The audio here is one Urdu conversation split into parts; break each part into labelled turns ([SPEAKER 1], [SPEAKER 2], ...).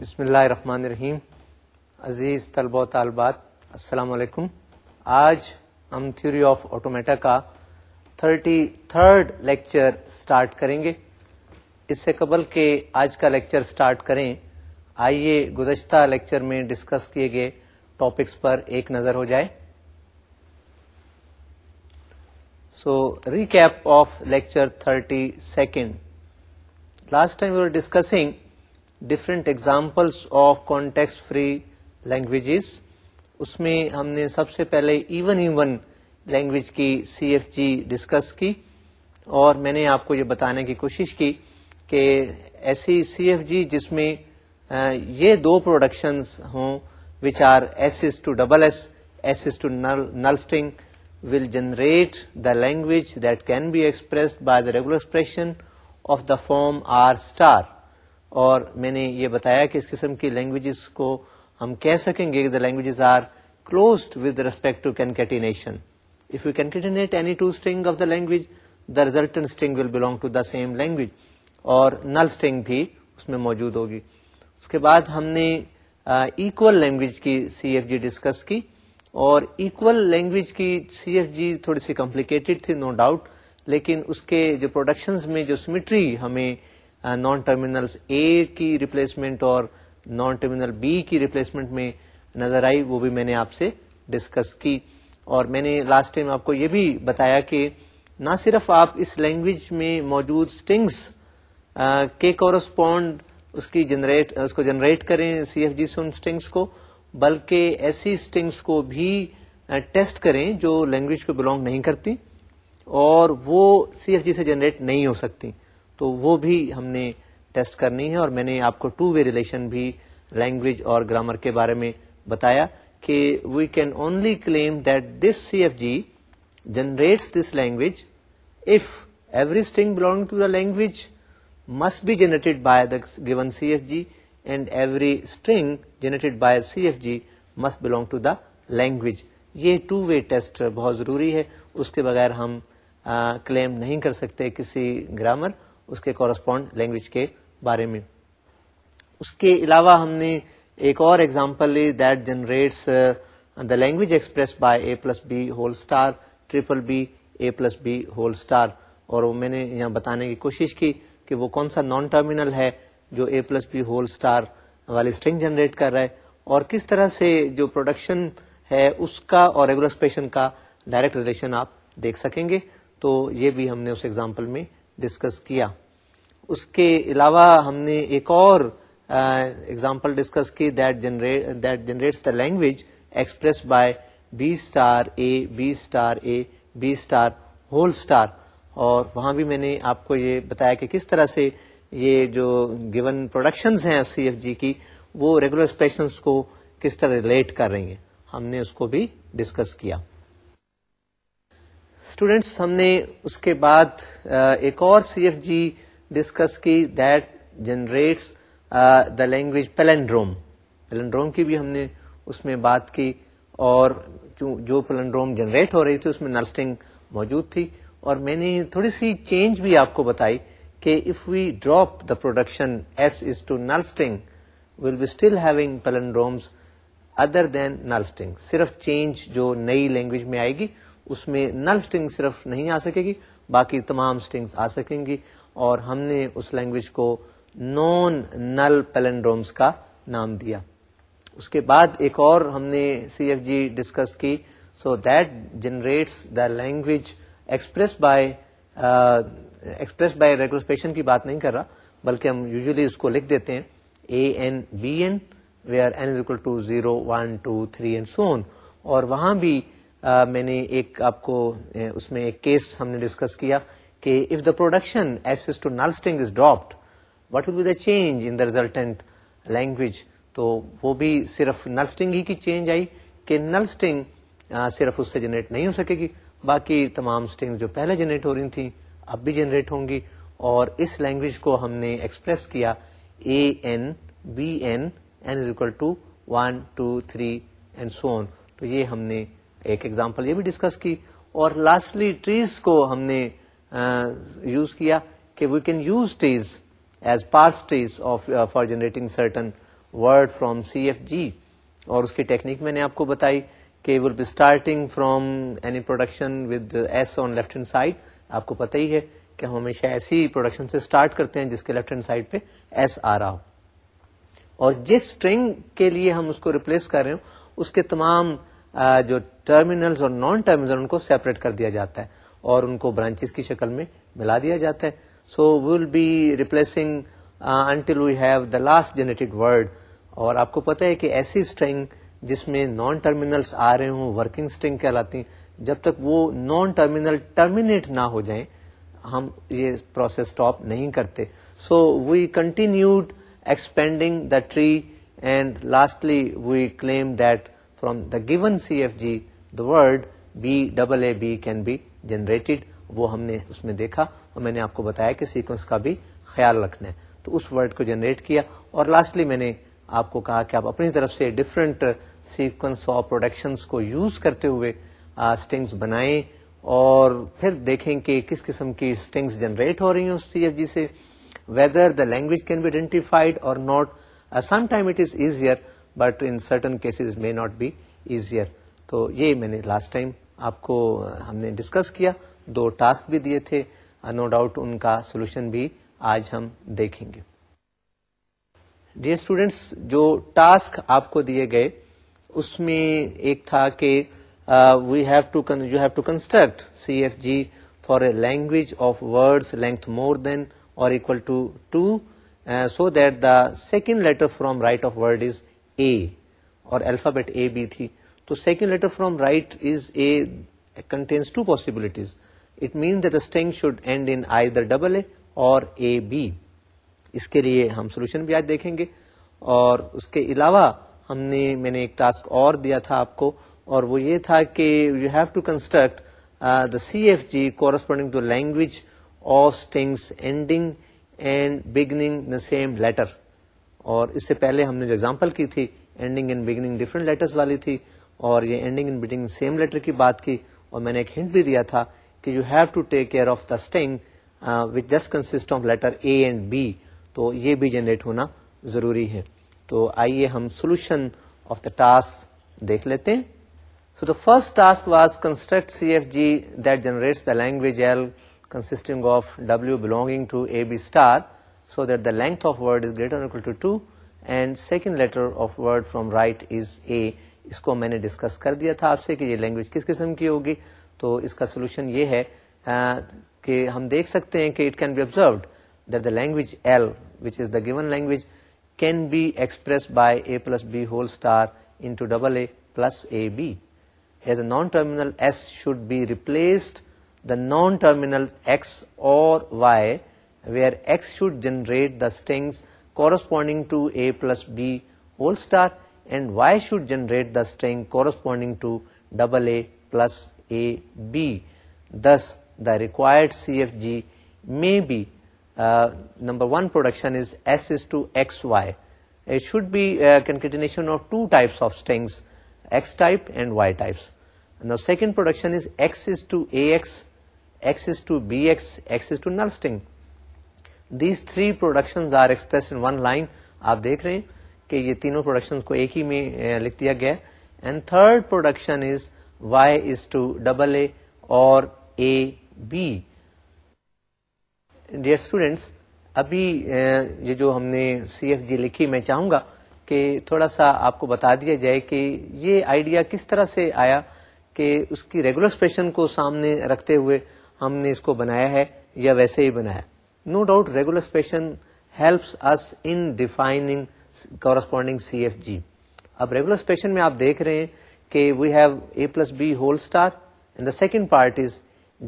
[SPEAKER 1] بسم اللہ الرحمن الرحیم عزیز طلبہ و طالبات السلام علیکم آج ہم تھیوری آف آٹومیٹا کا تھرٹی تھرڈ لیکچر سٹارٹ کریں گے اس سے قبل کے آج کا لیکچر سٹارٹ کریں آئیے گزشتہ لیکچر میں ڈسکس کیے گئے ٹاپکس پر ایک نظر ہو جائے so recap of lecture thirty second last time you are discussing different examples of context free languages اس میں ہم نے سب سے پہلے ایون ایون لینگویج کی سی ایف جی ڈسکس کی اور میں نے آپ کو یہ بتانے کی کوشش کی کہ ایسی سی ایف جی جس میں یہ دو پروڈکشنز ہوں which are S S to double S S S to null string will generate the language that can be expressed by the regular expression of the form R star اور میں نے یہ بتایا کہ اس قسم کی لینگویجز کو ہم کہہ سکیں گے the languages are closed with respect to concatenation if you concatenate any two string of the language the string will belong to the same language اور نل اسٹنگ بھی اس میں موجود ہوگی اس کے بعد ہم نے ایکول uh, لینگویج کی سی ایف جی ڈسکس کی اور ایکول لینگویج کی سی ایف جی تھوڑی سی کمپلیکیٹڈ تھی نو no ڈاؤٹ لیکن اس کے جو پروڈکشنز میں جو سمیٹری ہمیں نان ٹرمینل اے کی ریپلیسمنٹ اور نان ٹرمینل بی کی ریپلیسمنٹ میں نظر آئی وہ بھی میں نے آپ سے ڈسکس کی اور میں نے لاسٹ ٹائم آپ کو یہ بھی بتایا کہ نہ صرف آپ اس لینگویج میں موجود اسٹنگس کے کورسپونڈ اس کی جنریٹ اس کو جنریٹ کریں سی ایف جی سے بلکہ ایسی اسٹنگس کو بھی ٹیسٹ کریں جو لینگویج کو بلانگ نہیں کرتی اور وہ سی ایف جی سے جنریٹ نہیں ہو سکتی تو وہ بھی ہم نے ٹیسٹ کرنی ہے اور میں نے آپ کو ٹو وے ریلیشن بھی لینگویج اور گرامر کے بارے میں بتایا کہ we can only claim that this C F G generates this language if every string belong to the language must be generated by the given C F G and every string generated by C F G must belong to the language یہ ٹو وے ٹیسٹ بہت ضروری ہے اس کے بغیر ہم کلیم نہیں کر سکتے کسی گرامر اس کے کورسپونڈ لینگویج کے بارے میں اس کے علاوہ ہم نے ایک اور ایگزامپل لی that generates the language express by A plus B whole star triple B A plus B whole star اور میں نے یہاں بتانے کی کوشش کی کہ وہ کون سا نان ٹرمینل ہے جو A plus B whole star والی اسٹرنگ جنریٹ کر رہا ہے اور کس طرح سے جو پروڈکشن ہے اس کا اور ریگولر کا ڈائریکٹ ریلیشن آپ دیکھ سکیں گے تو یہ بھی ہم نے اس ایگزامپل میں ڈسکس کیا اس کے علاوہ ہم نے ایک اور ایگزامپل ڈسکس کی that that generates the language express by b star star a a b b star whole star اور وہاں بھی میں نے آپ کو یہ بتایا کہ کس طرح سے یہ جو گیون پروڈکشنز ہیں سی ایف جی کی وہ ریگولر کو کس طرح ریلیٹ کر رہی ہیں ہم نے اس کو بھی ڈسکس کیا اسٹوڈینٹس ہم نے اس کے بعد ایک اور سی ایف جی ڈسکس کی that generates the language palindrome palindrome کی بھی ہم نے اس میں بات کی اور جو پیلنڈروم جنریٹ ہو رہی تھی اس میں نرسٹنگ موجود تھی اور میں نے تھوڑی سی چینج بھی آپ کو بتائی کہ if we drop the production S is to null string will be still having palindromes other than null string صرف چینج جو نئی لینگویج میں آئے گی اس میں نل اسٹ صرف نہیں آ سکے گی باقی تمام اسٹنگس آ سکیں گی اور ہم نے اس لینگویج کو نون نل کا نام دیا اس کے بعد ایک اور ہم نے سی ایف جی ڈسکس کی so that generates the language expressed by expressed by regular expression کی بات نہیں کر رہا بلکہ ہم یوزلی اس کو لکھ دیتے ہیں A N N N B is equal to two zero one three and so on اور وہاں بھی میں نے ایک آپ کو اس میں ایک کیس ہم نے ڈسکس کیا کہ if the production two is dropped what will be the change in the resultant language تو وہ بھی صرف نلسٹنگ ہی کی چینج آئی کہ نلسٹنگ صرف اس سے جنریٹ نہیں ہو سکے گی باقی تمام اسٹنگ جو پہلے جنریٹ ہو رہی تھیں اب بھی جنریٹ ہوں گی اور اس لینگویج کو ہم نے ایکسپریس کیا A N B N N is equal to one two three and so تو یہ ہم نے ایک ایگزامپل یہ بھی ڈسکس کی اور لاسٹلی ٹریز کو ہم نے یوز کیا کہ we can use trees as parse of for generating certain word from C F G اور اس کی ٹیکنیک میں نے آپ کو بتائی کہ will be starting from any production with S on left hand side آپ کو پتہ ہی ہے کہ ہم ہمیشہ ایسی پروڈکشن سے اسٹارٹ کرتے ہیں جس کے لیفٹ ہینڈ سائڈ پہ ایس آ رہا ہو اور جس اسٹرنگ کے لیے ہم اس کو ریپلیس کر رہے ہوں اس کے تمام جو ٹرمینلز اور نان ٹرمینل ان کو سیپریٹ کر دیا جاتا ہے اور ان کو برانچز کی شکل میں ملا دیا جاتا ہے so will be replacing until we have the last generated word اور آپ کو پتا ہے کہ ایسی اسٹرنگ جس میں نان ٹرمینلس آ رہے ہوں ورکنگ اسٹرنگ کہلاتی ہیں جب تک وہ نان ٹرمینل ٹرمینیٹ نہ ہو جائیں ہم یہ پروسیس اسٹاپ نہیں کرتے so we continued expanding the tree and lastly we claim that from the given C F G word B double B generated وہ ہم نے اس میں دیکھا اور میں نے آپ کو بتایا کہ سیکوینس کا بھی خیال رکھنا ہے تو اس ورڈ کو جنریٹ کیا اور لاسٹلی میں نے آپ کو کہا کہ آپ اپنی طرف سے ڈفرینٹ سیکوینس آف پروڈکشن کو یوز کرتے ہوئے اسٹنگس بنائیں اور پھر دیکھیں کہ کس قسم کی اسٹنگس جنریٹ ہو رہی ہیں اس سی ایف جی سے whether the language can be identified or not sometime it is easier but in certain cases may not be easier تو یہ میں نے لاسٹ ٹائم آپ کو ہم نے ڈسکس کیا دو ٹاسک بھی دیے تھے نو ڈاؤٹ ان کا سولوشن بھی آج ہم دیکھیں گے ڈیئر اسٹوڈینٹس جو ٹاسک آپ کو دیے گئے اس میں ایک تھا کہ we have to you have to construct C F G for a language of words length more than or equal to two so that the second letter from right of word is A اور الفابیٹ اے بی تھی تو second letter from right is A contains two possibilities it mean string should end in I double A or A B اس کے لیے ہم سولوشن بھی آج دیکھیں گے اور اس کے علاوہ ہم نے میں نے ایک ٹاسک اور دیا تھا آپ کو اور وہ یہ تھا کہ you have to construct the C F G corresponding to language of strings ending and beginning the same letter اور اس سے پہلے ہم نے جو ایگزامپل کی تھی ending and beginning different letters والی تھی اور یہ ending and beginning same letter کی بات کی اور میں نے ایک ہنٹ بھی دیا تھا کہ you have to take care of the string which just consist of letter A and B تو یہ بھی جنریٹ ہونا ضروری ہے تو آئیے ہم سولوشن آف دا ٹاسک دیکھ لیتے ہیں so the first task was construct C F G that generates the language L consisting of W belonging to A B star so that the length of 2 is second letter of word from right is A اس کو میں نے ڈسکس کر دیا تھا آپ سے کہ یہ لینگویج کس قسم کی ہوگی تو اس کا سولوشن یہ ہے کہ ہم دیکھ سکتے ہیں کہ it can be observed the language L which is the given language can be expressed by A plus B whole star in double A plus A B as a non terminal S should be replaced the non terminal X اور Y where X should generate the strings corresponding to A plus B whole star and Y should generate the corresponding to double plus A B record C F G میں second production these three production are expressed in one line آپ دیکھ رہے ہیں کہ یہ تینوں پروڈکشن کو ایک ہی میں لکھ دیا گیا and third production is Y is to double A or A B dear students ابھی یہ جو ہم نے سی ایف جی لکھی میں چاہوں گا کہ تھوڑا سا آپ کو بتا دیا جائے کہ یہ آئیڈیا کس طرح سے آیا کہ اس کی ریگولر فیشن کو سامنے رکھتے ہوئے ہم نے اس کو بنایا ہے یا ویسے ہی بنایا no doubt regular expression helps us in defining corresponding C F G اب ریگولر اسپیشن میں آپ دیکھ رہے ہیں کہ we have A plus B whole star and the second part is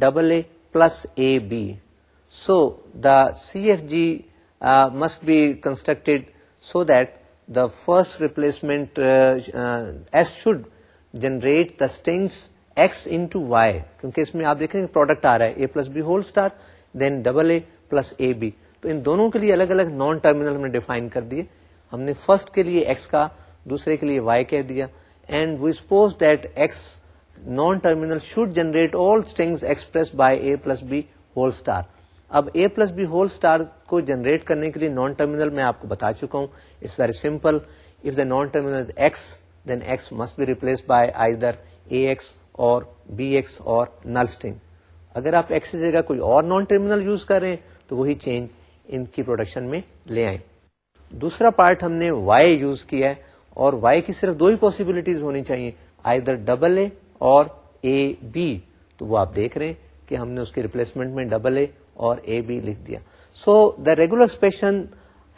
[SPEAKER 1] double A plus A B so the C F G must be constructed so that the first replacement S should generate the strings X into Y کیونکہ اس میں آپ دیکھ رہے ہیں پروڈکٹ آ رہا ہے A A plus B whole star then double plus A B تو ان دونوں کے لیے الگ الگ نان ٹرمینل ہم نے ڈیفائن کر دیے ہم نے فرسٹ کے لیے ایکس کا دوسرے کے لیے وائی کہہ دیا and we suppose that X non terminal should generate all expressed by A plus B whole star اب A plus B whole star کو جنریٹ کرنے کے لیے نان ٹرمینل میں آپ کو بتا چکا ہوں it's very simple if the non terminal X X then must be replaced by either A X or B X or null string اگر آپ ایکس جگہ کوئی اور نان ٹرمینل یوز کر رہے ہیں تو وہی چینج ان کی پروڈکشن میں لے آئیں دوسرا پارٹ ہم نے وائی یوز کیا ہے اور وائی کی صرف دو ہی پاسبلٹیز ہونی چاہیے آئی در double a or a B تو وہ آپ دیکھ رہے ہیں کہ ہم نے اس کی ریپلیسمنٹ میں double A or a be لکھ دیا so the regular expression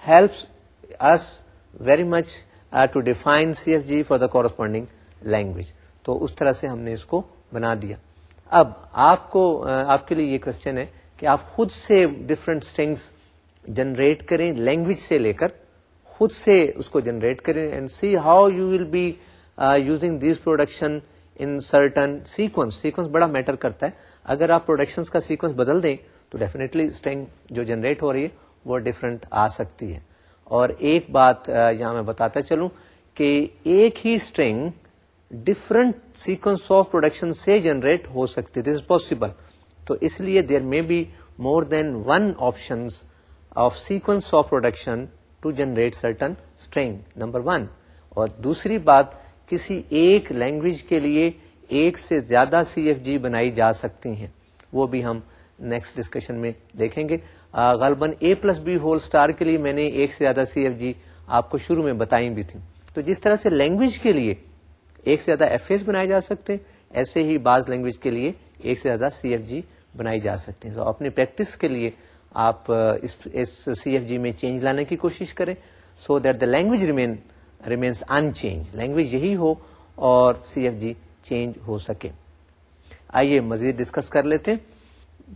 [SPEAKER 1] helps us very much to define C F G for the corresponding language تو اس طرح سے ہم نے اس کو بنا دیا اب آپ کو uh, آپ کے لیے یہ کوشچن ہے کہ آپ خود سے ڈفرنٹ اسٹرنگس جنریٹ کریں لینگویج سے لے کر خود سے اس کو جنریٹ کریں and see how you will be using these production in certain sequence sequence بڑا میٹر کرتا ہے اگر آپ پروڈکشن کا سیکوینس بدل دیں تو ڈیفینیٹلی اسٹرینگ جو جنریٹ ہو رہی ہے وہ ڈفرنٹ آ سکتی ہے اور ایک بات uh, یہاں میں بتاتا چلوں کہ ایک ہی string different sequence of production سے جنریٹ ہو سکتی دس از پاسبل تو اس لیے there may be more than one one of of sequence production to generate certain number اور دوسری بات کسی ایک لینگویج کے لیے ایک سے زیادہ سی ایف جی بنائی جا سکتی ہیں وہ بھی ہم نیکسٹ ڈسکشن میں دیکھیں گے غالباً A plus B whole star کے لیے میں نے ایک سے زیادہ سی ایف جی آپ کو شروع میں بتائی بھی تھی تو جس طرح سے لینگویج کے لیے ایک سے زیادہ ایف ایس بنائے جا سکتے ہیں ایسے ہی بعض لینگویج کے لیے ایک سے زیادہ سی ایف جی بنائی جا سکتی ہیں تو اپنی پریکٹس کے لیے آپ اس سی ایف جی میں چینج لانے کی کوشش کریں so that the language remain remains unchanged language یہی ہو اور سی ایف جی چینج ہو سکے آئیے مزید ڈسکس کر لیتے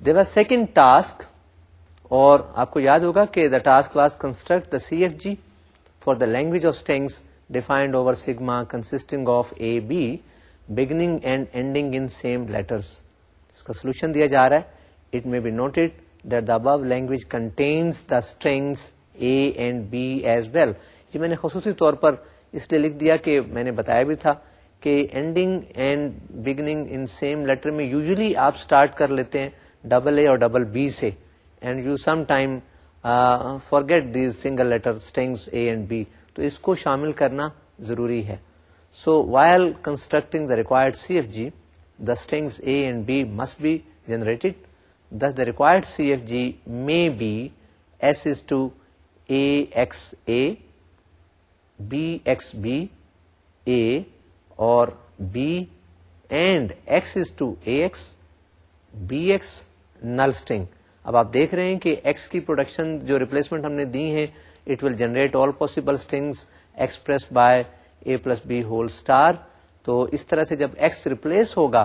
[SPEAKER 1] دیر آر سیکنڈ ٹاسک اور آپ کو یاد ہوگا کہ the task construct the C F G for the language of strings defined over sigma consisting of A B beginning and ending in same letters اس کا سولوشن دیا جا رہا ہے it may be noted that the above language contains the strings A and B as well یہ میں نے خصوصی طور پر اس لیے لکھ دیا کہ میں نے بتایا بھی تھا کہ ending and beginning in same letter میں یوزلی آپ اسٹارٹ کر لیتے ہیں ڈبل اے اور ڈبل بی سے and you sometime forget these single letter strings A and B تو اس کو شامل کرنا ضروری ہے so while constructing the required C F G must be generate this the required C F G میں اور bed X is to A B S null string. اب آپ دیکھ رہے ہیں کہ ایکس کی پروڈکشن جو ریپلیسمنٹ ہم نے دی ہیں it will generate all possible strings expressed by A plus B whole star تو اس طرح سے جب ایکس ریپلیس ہوگا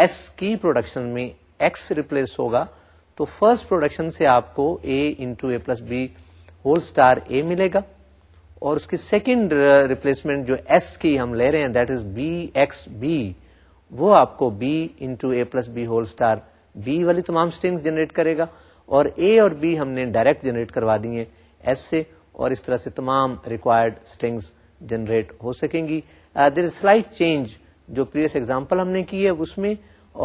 [SPEAKER 1] ایس کی پروڈکشن میں ایکس ریپلیس ہوگا تو فرسٹ پروڈکشن سے آپ کو A into A plus B whole star A ملے گا اور اس کی سیکنڈ ریپلیسمنٹ uh, جو ایس کی ہم لے رہے ہیں that is B X B وہ آپ کو B into A plus B whole star B والی تمام اسٹرنگ جنریٹ کرے گا اور اے اور بی ہم نے ڈائریکٹ جنریٹ کروا دیے ایس سے اور اس طرح سے تمام ریکوائرڈ اسٹرنگس جنریٹ ہو سکیں گی از سلائٹ چینج جو پریویس ایگزامپل ہم نے کی ہے اس میں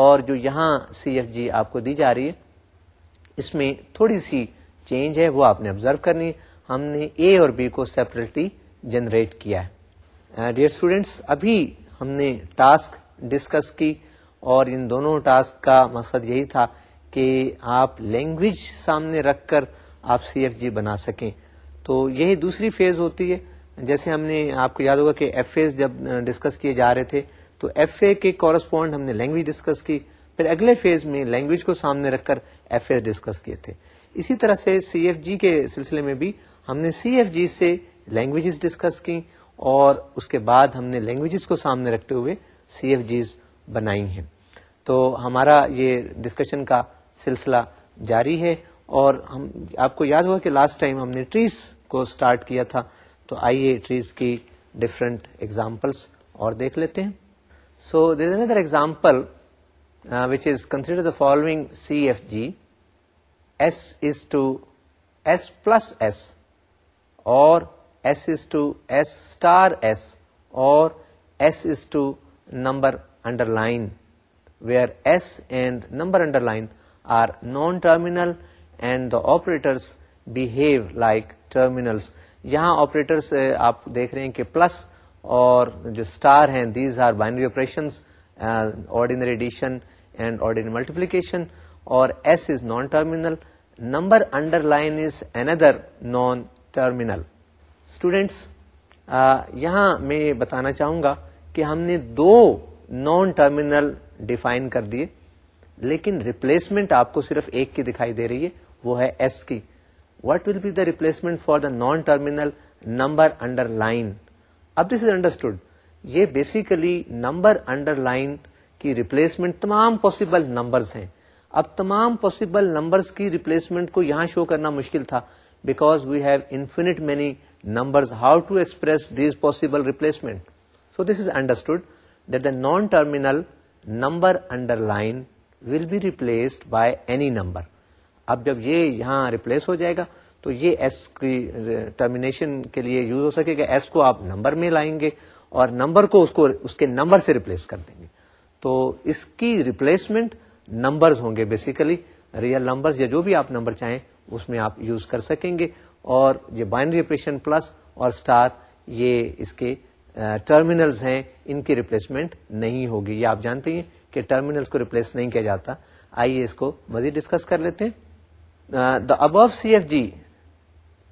[SPEAKER 1] اور جو یہاں سی ایف جی آپ کو دی جا رہی ہے اس میں تھوڑی سی چینج ہے وہ آپ نے آبزرو کرنی ہے ہم نے اے اور بی کو سیپریٹلی جنریٹ کیا ہے ڈیئر uh, اسٹوڈینٹس ابھی ہم نے ٹاسک ڈسکس کی اور ان دونوں ٹاسک کا مقصد یہی تھا کہ آپ لینگویج سامنے رکھ کر آپ سی ایف جی بنا سکیں تو یہی دوسری فیز ہوتی ہے جیسے ہم نے آپ کو یاد ہوگا کہ ایف اے جب ڈسکس کیے جا رہے تھے تو ایف اے کے کورسپونڈ ہم نے لینگویج ڈسکس کی پھر اگلے فیز میں لینگویج کو سامنے رکھ کر ایف اے ڈسکس کیے تھے اسی طرح سے سی ایف جی کے سلسلے میں بھی ہم نے سی ایف جی سے لینگویجز ڈسکس کی اور اس کے بعد ہم نے لینگویجز کو سامنے رکھتے ہوئے سی ایف جیز بنائی ہیں تو ہمارا یہ ڈسکشن کا سلسلہ جاری ہے اور ہم آپ کو یاد ہوا کہ لاسٹ ٹائم ہم نے ٹریز کو اسٹارٹ کیا تھا تو آئیے ٹریز کی ڈفرنٹ ایگزامپلس اور دیکھ لیتے ہیں so there another example which is consider the following C F G S is to S plus S or S is to S star S or S is to number underline where S and number underline are non terminal and the operators behave like terminals یہاں آپ دیکھ رہے ہیں کہ پلس اور جو اسٹار ہیں these are binary operation ordinary addition and ordinary multiplication اور S is is non non terminal terminal number underline line students یہاں میں بتانا چاہوں گا کہ ہم نے دو نان ٹرمینل ڈیفائن کر دیے لیکن ریپلیسمنٹ آپ کو صرف ایک کی دکھائی دے رہی ہے وہ ہے ایس کی what will be the replacement for the non terminal number underline اب دس از انڈرسٹوڈ یہ بیسکلی نمبر انڈر لائن کی ریپلسمنٹ تمام پاسبل نمبرس ہیں اب تمام پاسبل نمبر کی ریپلیسمنٹ کو یہاں شو کرنا مشکل تھا because we have infinite many number how to express this possible replacement so this is understood that the non terminal number underline will be replaced by any number اب جب یہ یہاں ریپلیس ہو جائے گا تو یہ ایس کی ٹرمینیشن کے لیے یوز ہو سکے گا ایس کو آپ نمبر میں لائیں گے اور نمبر کو اس کو اس کے نمبر سے ریپلیس کر دیں گے تو اس کی ریپلیسمنٹ نمبرز ہوں گے بیسیکلی ریئل نمبر جو بھی آپ نمبر چاہیں اس میں آپ یوز کر سکیں گے اور یہ بائنڈری اپریشن پلس اور اسٹار یہ اس کے ٹرمینلز ہیں ان کی ریپلیسمنٹ نہیں ہوگی یہ آپ جانتے ہیں کہ ٹرمینلز کو ریپلیس نہیں کیا جاتا آئیے اس کو مزید ڈسکس کر لیتے ہیں the above C F G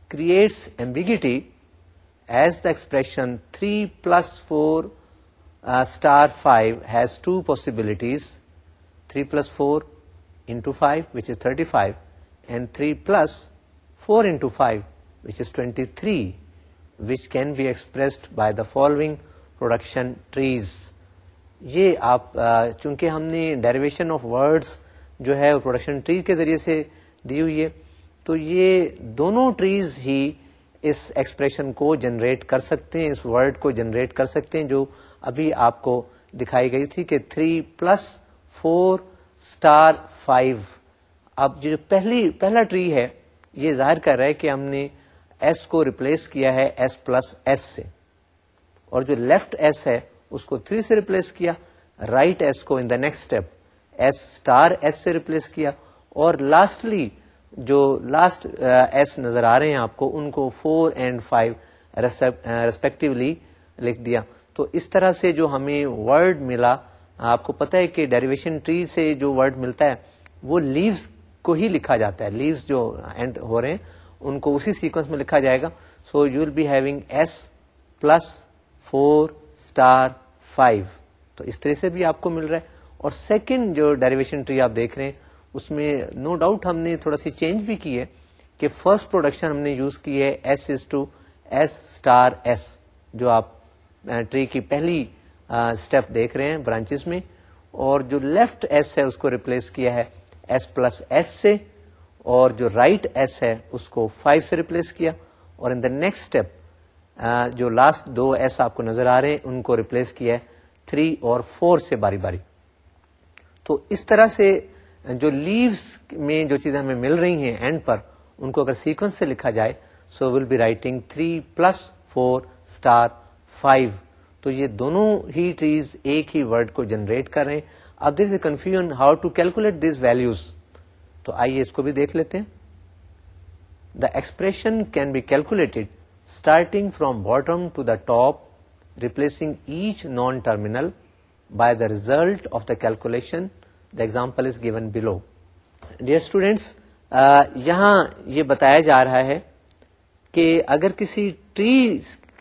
[SPEAKER 1] creates ambiguity as the expression three plus four star five has two possibilities three plus four into five which is thirty five and three plus four into five which is twenty three which can be expressed by the following production trees یہ آپ uh, چونکہ ہم نے ڈیریویشن آف ورڈس جو ہے پروڈکشن ٹری کے ذریعے سے دی ہوئی ہے تو یہ دونوں ٹریز ہی اس ایکسپریشن کو جنریٹ کر سکتے ہیں اس ورڈ کو جنریٹ کر سکتے ہیں جو ابھی آپ کو دکھائی گئی تھی کہ 3 پلس فور اسٹار فائیو اب جو پہلی پہلا ٹری ہے یہ ظاہر کر رہا ہے کہ ہم نے ایس کو ریپلیس کیا ہے ایس پلس ایس سے اور جو لیفٹ ایس ہے اس کو تھری سے ریپلیس کیا رائٹ right ایس کو in the next step S star S سے ریپلیس کیا اور لاسٹلی جو لاسٹ ایس uh, نظر آ رہے ہیں آپ کو ان کو فور اینڈ فائیو ریسپیکٹولی لکھ دیا تو اس طرح سے جو ہمیں ورڈ ملا آپ کو پتا ہے کہ ڈیریویشن ٹری سے جو ورڈ ملتا ہے وہ لیوز کو ہی لکھا جاتا ہے لیوز جو اینڈ ہو رہے ہیں ان کو اسی سیکوینس میں لکھا جائے گا so you will having S plus four star five تو اس طرح سے بھی آپ کو مل رہا ہے اور سیکنڈ جو ڈیریویشن ٹری آپ دیکھ رہے ہیں اس میں نو ڈاؤٹ ہم نے تھوڑا سی چینج بھی کی ہے کہ فرسٹ پروڈکشن ہم نے یوز کی ہے S S S to star جو آپ ٹری کی پہلی اسٹیپ دیکھ رہے ہیں برانچز میں اور جو لیفٹ ایس ہے اس کو ریپلیس کیا ہے ایس پلس ایس سے اور جو رائٹ ایس ہے اس کو فائیو سے ریپلیس کیا اور ان دا نیکسٹ اسٹیپ جو لاسٹ دو ایس آپ کو نظر آ رہے ہیں ان کو ریپلیس کیا ہے تھری اور فور سے باری باری تو اس طرح سے جو لیوس میں جو چیزیں ہمیں مل رہی ہیں اینڈ پر ان کو اگر سیکوینس سے لکھا جائے so will be writing three plus four star five تو یہ دونوں ہی ٹریز ایک ہی ورڈ کو جنریٹ کر رہے ہیں اب this is confusion how to calculate these values تو آئیے اس کو بھی دیکھ لیتے ہیں the expression can be calculated starting from bottom to the top replacing each non terminal by the result of the calculation the example is given below dear students یہاں یہ بتایا جا رہا ہے کہ اگر کسی ٹری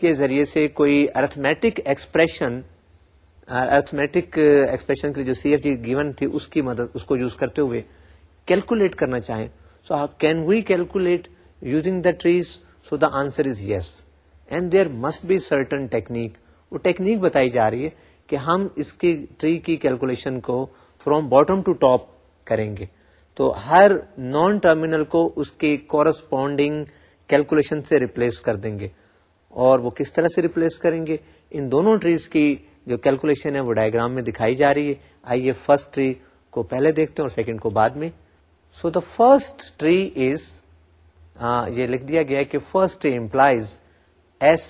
[SPEAKER 1] کے ذریعے سے کوئی ارتھمیٹک ایکسپریشن ارتھمیٹک ایکسپریشن کے جو سی ایف جی گیون تھی اس کی مدد اس کو یوز کرتے ہوئے کیلکولیٹ کرنا چاہیں so can we calculate using the trees so the answer is yes and there must be certain technique وہ ٹیکنیک بتائی جا رہی ہے کہ ہم اس کی ٹری کی کیلکولیشن کو فرام باٹم ٹو ٹاپ کریں گے تو ہر نان ٹرمینل کو اس کی کورسپونڈنگ کیلکولیشن سے ریپلیس کر دیں گے اور وہ کس طرح سے ریپلیس کریں گے ان دونوں ٹریز کی جو کیلکولیشن ہے وہ ڈائگرام میں دکھائی جا رہی ہے آئیے فرسٹ ٹری کو پہلے دیکھتے ہیں اور سیکنڈ کو بعد میں so the first tree is یہ لکھ دیا گیا کہ first tree employs S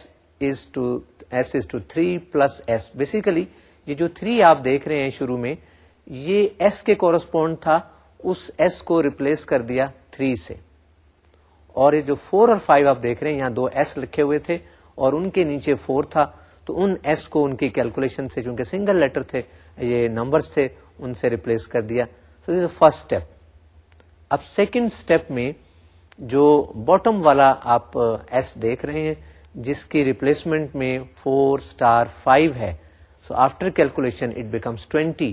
[SPEAKER 1] is to S is to three plus S basically یہ جو تھری آپ دیکھ رہے ہیں شروع میں یہ ایس کے کورسپونڈ تھا اس ایس کو ریپلیس کر دیا تھری سے اور یہ جو فور اور فائیو آپ دیکھ رہے ہیں یہاں دو ایس لکھے ہوئے تھے اور ان کے نیچے فور تھا تو ان ایس کو ان کی کیلکولیشن سے چونکہ سنگل لیٹر تھے یہ نمبرز تھے ان سے ریپلیس کر دیا فرسٹ اسٹیپ اب سیکنڈ اسٹیپ میں جو باٹم والا آپ ایس uh, دیکھ رہے ہیں جس کی ریپلیسمنٹ میں فور اسٹار فائیو ہے so after calculation it becomes twenty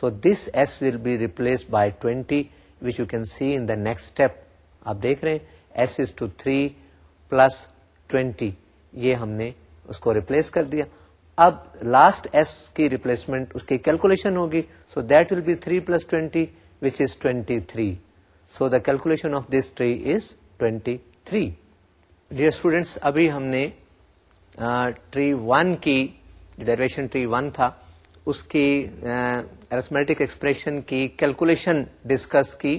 [SPEAKER 1] so this S will be replace by twenty which you can see in the next step آپ دیکھ رہے ہیں S is two three plus twenty یہ ہم نے اس کو ریپلس کر دیا اب لاسٹ ایس کی ریپلیسمنٹ اس کی کیلکولیشن ہوگی so that will be three plus twenty which is twenty three so the calculation of this tree is twenty three dear students ابھی ہم نے ٹری ون کی ڈیریویشن ٹری ون تھا اس کی ارتھمیٹک ایکسپریشن کی کیلکولیشن ڈسکس کی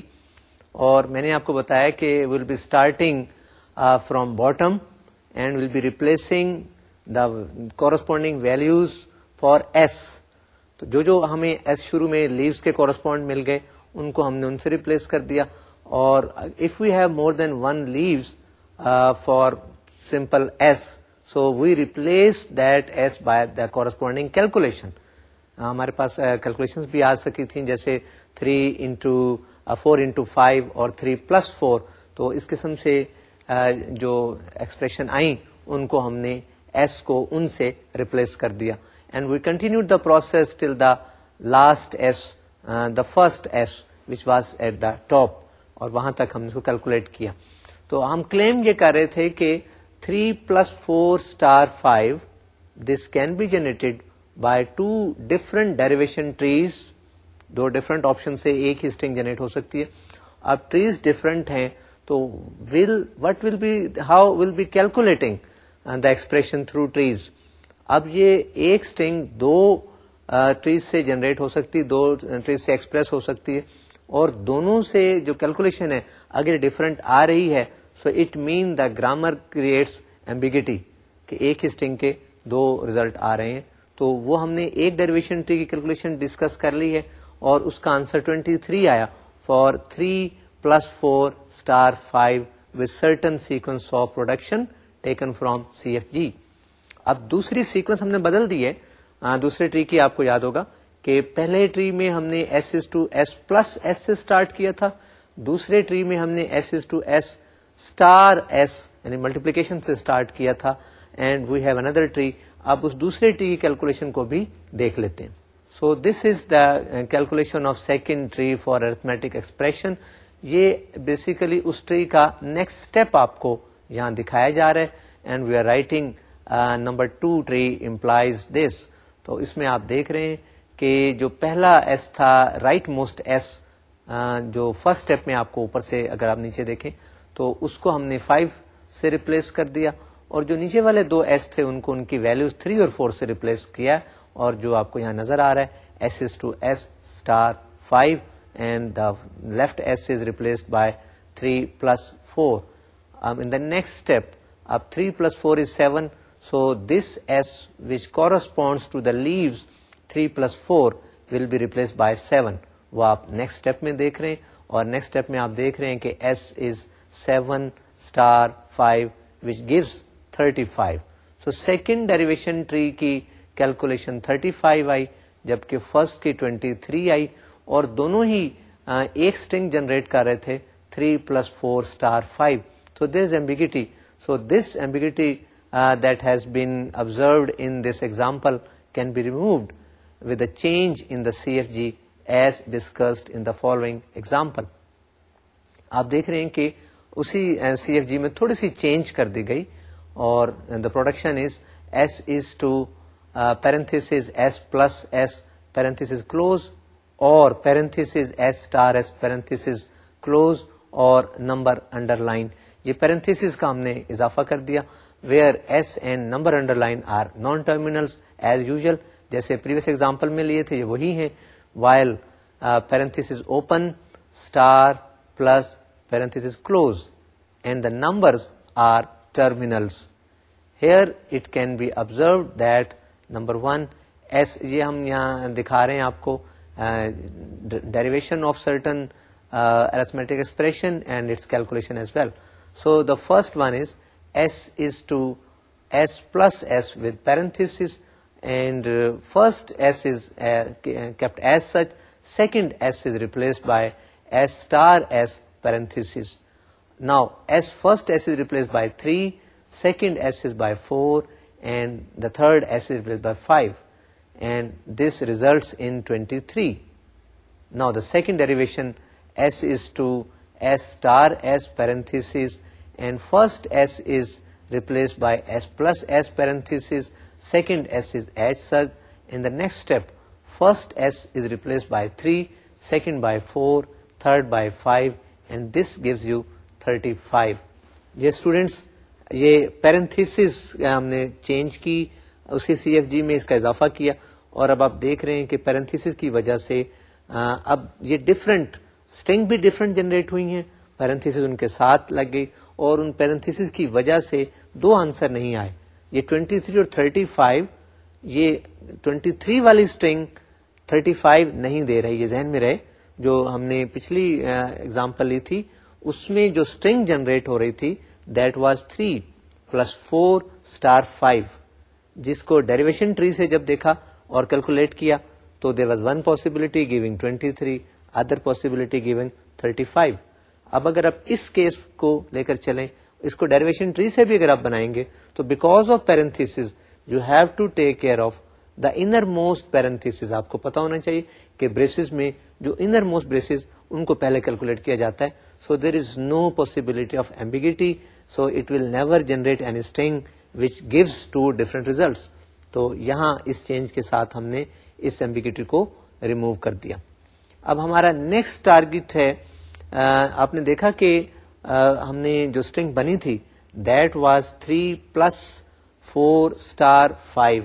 [SPEAKER 1] اور میں نے آپ کو بتایا کہ will be starting from bottom and will be replacing the corresponding values for S تو جو جو ہمیں ایس شروع میں لیوس کے کورسپونڈ مل گئے ان کو ہم نے ان سے ریپلیس کر دیا اور if you have more than one leaves for simple S so we replace that S by the corresponding calculation ہاں، ہمارے پاس کیلکولیشن بھی آ سکی تھیں جیسے three into four into five اور تھری پلس فور تو اس قسم سے جو ایکسپریشن آئیں ان کو ہم نے ایس کو ان سے ریپلیس کر دیا and we continue the process till the last S the first S which was at the top اور وہاں تک ہم نے کیلکولیٹ کیا تو ہم کلیم یہ کر رہے تھے کہ 3 plus four star five this can be generated by two different derivation trees do different option سے ایک ہی اسٹنگ جنریٹ ہو سکتی ہے اب ٹریز ڈفرنٹ ہیں تو will what will be how will be calculating the expression through trees اب یہ ایک اسٹنگ دو ٹریز uh, سے جنریٹ ہو سکتی دو ٹریز uh, سے ایکسپریس ہو سکتی ہے اور دونوں سے جو کیلکولیشن ہے اگر ڈفرنٹ آ رہی ہے so it mean the grammar creates ambiguity کہ ایک ہی اسٹنگ کے دو ریزلٹ آ رہے ہیں تو وہ ہم نے ایک ڈیریویشن ٹری کی کیلکولیشن ڈسکس کر لی ہے اور اس کا آنسر 23 آیا for 3 plus four star five sequence production taken from C F G اب دوسری سیکوینس ہم نے بدل دی ہے دوسرے ٹری کی آپ کو یاد ہوگا کہ پہلے ٹری میں ہم نے S S to S plus S سے اسٹارٹ کیا تھا دوسرے ٹری میں ہم نے S S to S star S یعنی ملٹیپلیکیشن سے اسٹارٹ کیا تھا and we have another tree اب اس دوسرے ٹری کی کیلکولیشن کو بھی دیکھ لیتے ہیں so this is the calculation of second tree for arithmetic expression یہ بیسیکلی اس ٹری کا نیکسٹ اسٹیپ آپ کو یہاں دکھایا جا رہا ہے and we are writing number two tree implies this تو اس میں آپ دیکھ رہے ہیں کہ جو پہلا ایس تھا رائٹ موسٹ ایس جو فرسٹ اسٹیپ میں آپ کو اوپر سے اگر آپ نیچے دیکھیں تو اس کو ہم نے فائیو سے ریپلیس کر دیا اور جو نیچے والے دو ایس تھے ان کو ان کی ویلو تھری اور فور سے ریپلیس کیا اور جو آپ کو یہاں نظر آ رہا ہے S is to S star five and the left S is replaced by three plus four the next step اب three plus four is seven so this S which corresponds to the leaves three plus four will be replace by seven وہ آپ نیکسٹ اسٹیپ میں دیکھ رہے ہیں اور نیکسٹ اسٹیپ میں آپ دیکھ رہے ہیں کہ S is seven star five which gives thirty five so second derivation tree کی کیلکولیشن تھرٹی فائیو آئی جبکہ فرسٹ کی ٹوینٹی تھری آئی اور دونوں ہی ایک اسٹنگ جنریٹ کر رہے تھے three plus four star five so this ambiguity so this ambiguity that has been observed in this example can be removed with a change in the C F G as discussed in the following example آپ دیکھ رہے ہیں کہ اسی سی ایف جی میں تھوڑی سی چینج کر دی گئی اور the production is S is to parenthesis S plus S parenthesis close or parenthesis S star parenthesis S close or number underline یہ پیرنتھس کا ہم نے اضافہ کر دیا where S and number underline are non terminal as usual جیسے پریویس ایگزامپل میں لیے تھے یہ وہی ہیں while parenthesis open star plus parenthesis close and the numbers are terminals here it can be observe that number one S یہ ہم یہاں دکھا رہے ہیں آپ کو derivation of certain arithmetic expression and its calculation as well so the first one is S is to S plus S with parenthesis and first S is kept as such second S is replace by S star S parenthesis Now S, first S is replaced by 3, second S is by 4, and the third S is replaced by 5, and this results in 23. Now the second derivation, S is to S star S parenthesis, and first S is replaced by S plus S parenthesis, second S is as such. In the next step, first S is replaced by 3, second by 4, third by 5, and this gives you thirty five students یہ پیرنتھیس eh, ہم نے چینج کی اسی سی ایف جی میں اس کا اضافہ کیا اور اب آپ دیکھ رہے ہیں کہ پیرنٹیس کی وجہ سے eh, اب یہ ڈفرنٹ اسٹنگ بھی ڈفرنٹ جنریٹ ہوئی ہیں پیرنٹیس ان کے ساتھ لگ گئی اور ان پیرنٹیس کی وجہ سے دو آنسر نہیں آئے یہ 23 اور 35 یہ 23 والی اسٹنگ 35 نہیں دے رہی یہ ذہن میں رہے جو ہم نے پچھلی اگزامپل eh, لی تھی اس میں جو اسٹرنگ جنریٹ ہو رہی تھی that was three plus four star five جس کو ڈیریویشن ٹری سے جب دیکھا اور کیلکولیٹ کیا تو there was one possibility giving twenty three other possibility giving thirty five اب اگر آپ اس کیس کو لے کر چلیں اس کو ڈیریویشن ٹری سے بھی اگر آپ بنائیں گے تو because of parenthesis you have to take care of the innermost parenthesis آپ کو پتا ہونا چاہیے کہ بریسز میں جو انر موسٹ بریسز ان کو پہلے کیلکولیٹ کیا جاتا ہے so there is no possibility of ambiguity so it will never generate two different results تو یہاں اس چینج کے ساتھ ہم نے اس ایمبیگیٹی کو ریمو کر دیا اب ہمارا نیکسٹ ٹارگیٹ ہے آپ نے دیکھا کہ ہم نے جو اسٹنگ بنی تھی that was three plus four star five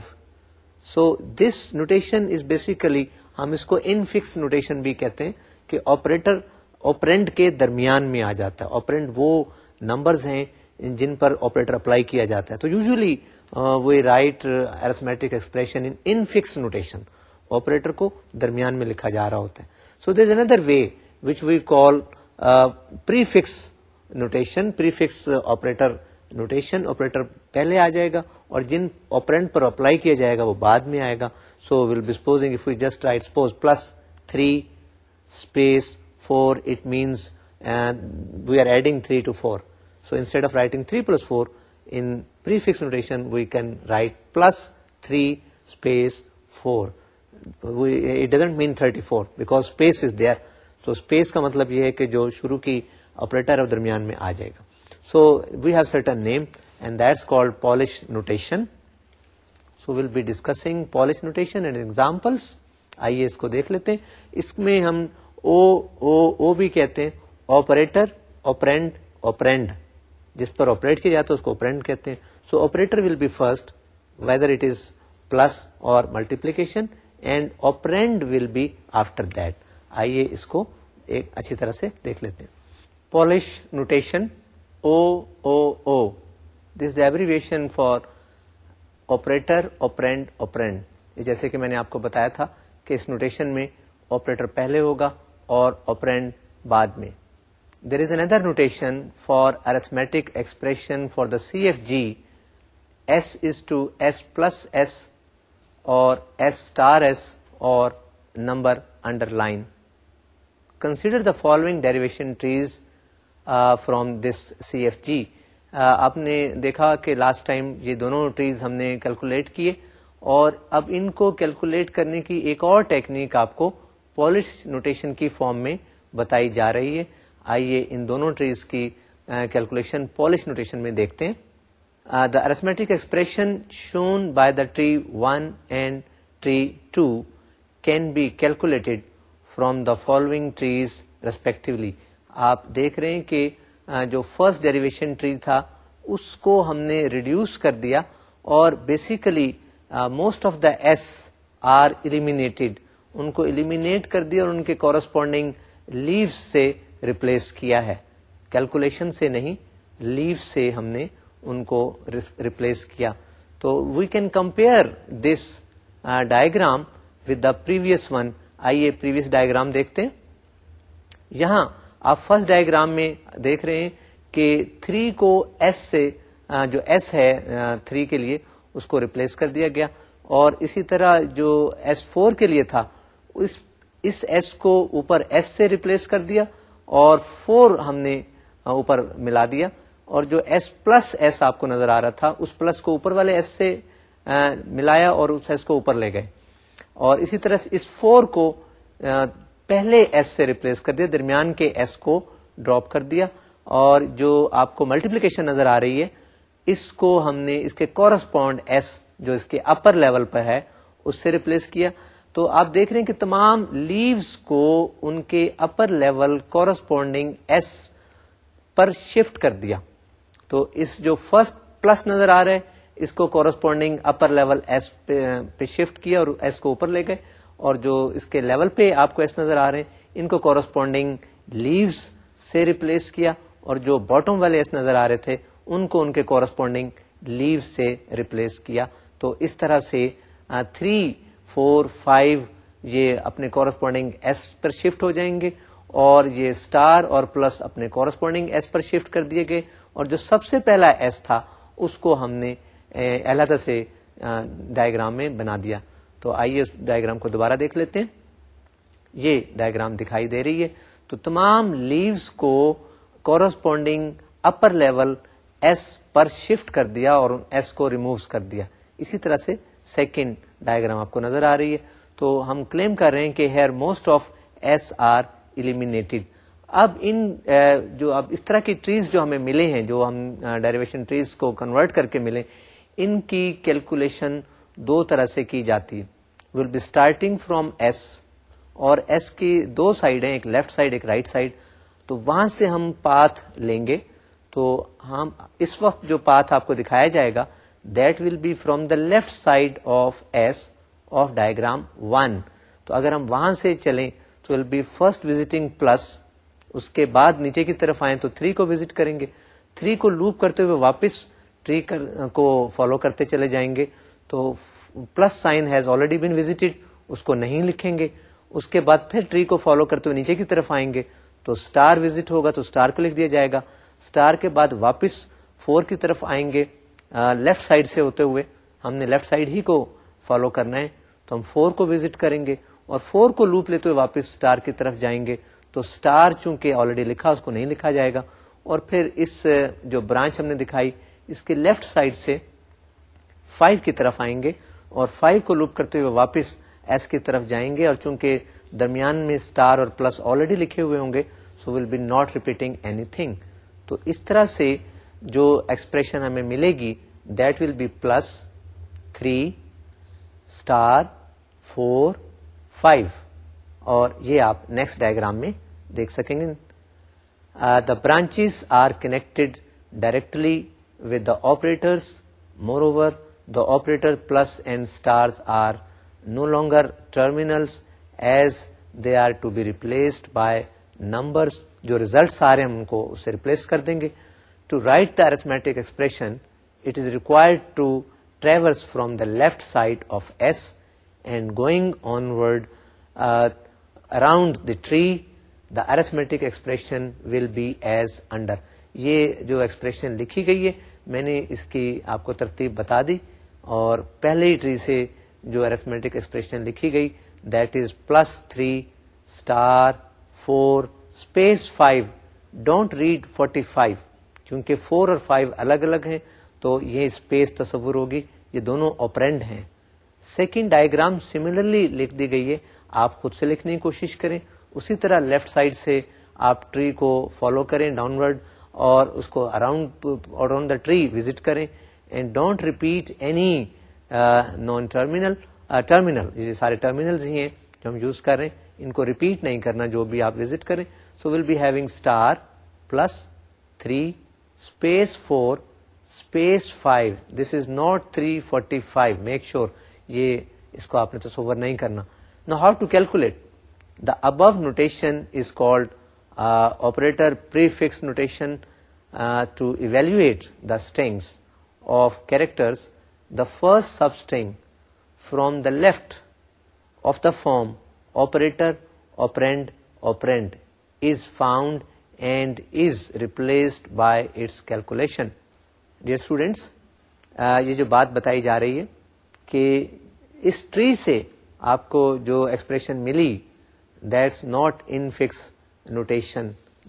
[SPEAKER 1] so this notation is basically ہم اس کو ان فکس نوٹیشن بھی کہتے ہیں کہ آپریٹر آپرینٹ کے درمیان میں آ جاتا ہے آپرینٹ وہ نمبرز ہیں جن پر آپریٹر اپلائی کیا جاتا ہے تو یوزلی وی نوٹیشن آپریٹر کو درمیان میں لکھا جا رہا ہوتا ہے so this another way which we call prefix notation prefix operator notation operator پہلے آ جائے گا اور جن آپرینٹ پر اپلائی کیا جائے گا وہ بعد میں آئے گا so will just write suppose plus three space مطلب یہ ہے کہ جو شروع کی آپریٹر اور درمیان میں آ جائے گا so have certain name and that's called Polish notation so will be discussing Polish notation آئیے اس کو دیکھ لیتے اس میں ہم او او او بھی کہتے ہیں آپریٹر اوپرینڈ اوپرینڈ جس پر آپریٹ کیا جاتا ہے اس کو اوپرینڈ کہتے ہیں so operator will be first whether it is plus or multiplication and operand will be after that آئیے اس کو ایک اچھی طرح سے دیکھ لیتے ہیں Polish notation O O O this abbreviation for operator operand operand جیسے کہ میں نے آپ کو بتایا تھا کہ اس نوٹیشن میں آپریٹر پہلے ہوگا اور اوپرینڈ بعد میں there is another notation for arithmetic expression for the C F G S is to S plus S or S S star or number underline consider the following derivation trees from this C F G آپ نے دیکھا کہ لاسٹ ٹائم یہ دونوں ٹریز ہم نے کیلکولیٹ کیے اور اب ان کو کیلکولیٹ کرنے کی ایک اور ٹیکنیک آپ کو پالش نوٹیشن کی فارم میں بتائی جا رہی ہے آئیے ان دونوں ٹریز کی کیلکولیشن پالش نوٹیشن میں دیکھتے ہیں the arithmetic expression shown by the tree one and tree two can be calculated from the following trees respectively آپ دیکھ رہے ہیں کہ جو فرسٹ ڈیریویشن ٹری تھا اس کو ہم نے ریڈیوس کر دیا اور basically most of the S are eliminated ان کو ایلیمینیٹ کر دیا اور ان کے کورسپونڈنگ لیو سے ریپلیس کیا ہے کیلکولیشن سے نہیں لیو سے ہم نے ان کو ریپلیس کیا تو we can compare this diagram with the previous one آئیے پریویس ڈائگرام دیکھتے ہیں یہاں آپ فرسٹ ڈائگرام میں دیکھ رہے ہیں کہ 3 کو ایس سے uh, جو ایس ہے 3 uh, کے لیے اس کو ریپلیس کر دیا گیا اور اسی طرح جو ایس فور کے لیے تھا اس ایس کو اوپر ایس سے ریپلیس کر دیا اور فور ہم نے اوپر ملا دیا اور جو ایس پلس ایس آپ کو نظر آ رہا تھا اس پلس کو اوپر والے ایس سے ملایا اور اس ایس کو اوپر لے گئے اور اسی طرح اس فور کو پہلے ایس سے ریپلیس کر دیا درمیان کے ایس کو ڈراپ کر دیا اور جو آپ کو ملٹیپلیکیشن نظر آ رہی ہے اس کو ہم نے اس کے کورسپونڈ ایس جو اس کے اپر لیول پر ہے اس سے ریپلیس کیا تو آپ دیکھ رہے ہیں کہ تمام لیوز کو ان کے اپر لیول کورسپونڈنگ ایس پر شفٹ کر دیا تو اس جو فرسٹ پلس نظر آ رہا ہے اس کو کورسپونڈنگ اپر لیول ایس پہ شفٹ کیا اور ایس کو اوپر لے گئے اور جو اس کے لیول پہ آپ کو ایس نظر آ رہے ہیں ان کو کورسپونڈنگ لیوز سے ریپلیس کیا اور جو باٹم والے ایس نظر آ رہے تھے ان کو ان کے کورسپونڈنگ لیو سے ریپلیس کیا تو اس طرح سے تھری فور فائیو یہ اپنے کورسپونڈنگ ایس پر شفٹ ہو جائیں گے اور یہ اسٹار اور پلس اپنے کورسپونڈنگ ایس پر شفٹ کر دیے گئے اور جو سب سے پہلا ایس تھا اس کو ہم نے اہل ڈائگرام میں بنا دیا تو آئیے اس ڈائگرام کو دوبارہ دیکھ لیتے ہیں یہ ڈائگرام دکھائی دے رہی ہے تو تمام لیوز کو کورسپونڈنگ اپر لیول ایس پر شفٹ کر دیا اور ایس کو ریموو کر دیا اسی طرح سے سیکنڈ ڈائگرام آپ کو نظر آ رہی ہے تو ہم کلیم کر رہے ہیں کہ here most of S are eliminated اب ان جو اب اس طرح کی ٹریز جو ہمیں ملے ہیں جو ہم ڈائریویشن ٹریز کو کنورٹ کر کے ملے ان کی کیلکولیشن دو طرح سے کی جاتی ہے will be starting from S اور ایس کی دو سائڈ ہیں ایک لیفٹ سائڈ ایک رائٹ سائڈ تو وہاں سے ہم پاتھ لیں گے تو ہم اس وقت جو پاتھ آپ کو دکھایا جائے گا that will be from the left side of S of diagram one تو اگر ہم وہاں سے چلیں تو will be first visiting plus اس کے بعد نیچے کی طرف آئیں تو تھری کو وزٹ کریں گے تھری کو لوپ کرتے ہوئے واپس ٹری کو فالو کرتے چلے جائیں گے تو plus sign has already been visited اس کو نہیں لکھیں گے اس کے بعد پھر ٹری کو فالو کرتے ہوئے نیچے کی طرف آئیں گے تو اسٹار وزٹ ہوگا تو اسٹار کو لکھ دیا جائے گا اسٹار کے بعد واپس فور کی طرف آئیں گے لیفٹ سائڈ سے ہوتے ہوئے ہم نے لیفٹ سائڈ ہی کو فالو کرنا ہے تو ہم فور کو وزٹ کریں گے اور فور کو لوپ لیتے ہوئے واپس اسٹار کی طرف جائیں گے تو اسٹار چونکہ آلریڈی لکھا اس کو نہیں لکھا جائے گا اور پھر اس جو برانچ ہم نے دکھائی اس کے لیفٹ سائڈ سے فائیو کی طرف آئیں گے اور فائیو کو لوپ کرتے ہوئے واپس ایس کی طرف جائیں گے اور چونکہ درمیان میں اسٹار اور پلس آلریڈی لکھے ہوئے ہوں گے so will be not repeating anything تو اس طرح سے جو ایکسپریشن ہمیں ملے گی that will be plus three star four five اور یہ آپ نیکسٹ ڈائگرام میں دیکھ سکیں گے the branches are connected directly with the operators moreover the operator plus and star are no longer terminals as they are to be replaced by numbers جو ریزلٹس آ رہے ہیں ان کو اسے ریپلس کر دیں گے to write the arithmetic expression it is required to travel from the left side of S and going onward around the tree the arithmetic expression will be as under یہ جو ایکسپریشن لکھی گئی ہے میں نے اس کی آپ کو ترتیب بتا دی اور پہلی ٹری سے جو ارتھمیٹک ایکسپریشن لکھی گئی that is plus three star four space five don't read forty five چونکہ فور اور فائیو الگ الگ ہیں تو یہ اسپیس تصور ہوگی یہ دونوں اوپرینڈ ہیں سیکنڈ ڈائگرام سملرلی لکھ دی گئی ہے آپ خود سے لکھنے کی کوشش کریں اسی طرح لیفٹ سائڈ سے آپ ٹری کو فالو کریں ڈاؤن ورڈ اور اس کو around around the tree visit کریں and don't repeat any non terminal terminal یہ سارے ٹرمینلز ہی ہیں جو ہم یوز کر رہے ہیں ان کو ریپیٹ نہیں کرنا جو بھی آپ وزٹ کریں so will be having star plus three space four space five this is not three forty five make sure یہ اس کو آپ نے تصور نہیں کرنا نا how to calculate the above notation is called operator prefix notation to evaluate the strings of characters the first substring from the left of the form operator operand operand is found and is replaced by its calculation dear students یہ جو بات بتائی جا رہی ہے کہ اس ٹری سے آپ کو جو ایکسپریشن ملی that's not infix notation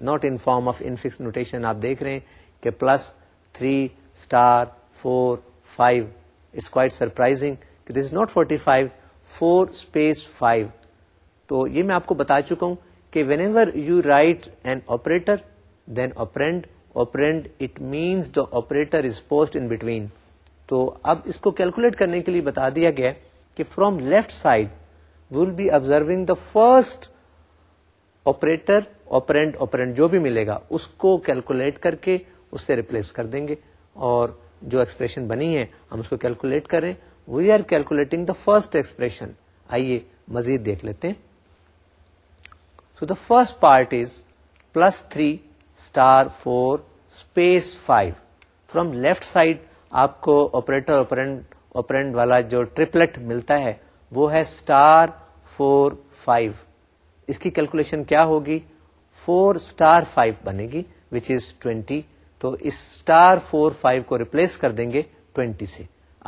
[SPEAKER 1] not in form of fix notation آپ دیکھ رہے ہیں کہ plus three star four five it's quite surprising this is not forty five four space five تو یہ میں آپ کو بتا چکا ہوں کہ whenever you write an operator then operand operand it means the operator is post in between تو اب اس کو کیلکولیٹ کرنے کے لیے بتا دیا گیا کہ from left side will be observing the first operator operand operand جو بھی ملے گا اس کو کیلکولیٹ کر کے اس سے ریپلیس کر دیں گے اور جو ایکسپریشن بنی ہے ہم اس کو کیلکولیٹ کریں we are calculating the first expression آئیے مزید دیکھ لیتے ہیں the first part is plus three star four space five from left side آپ کو آپریٹر کونٹ والا جو ٹریپلٹ ملتا ہے وہ ہے اسٹار فور فائیو اس کی کیلکولیشن کیا ہوگی فور اسٹار فائیو بنے گی وچ از ٹوینٹی تو اس اسٹار فور فائیو کو ریپلیس کر دیں گے ٹوینٹی سے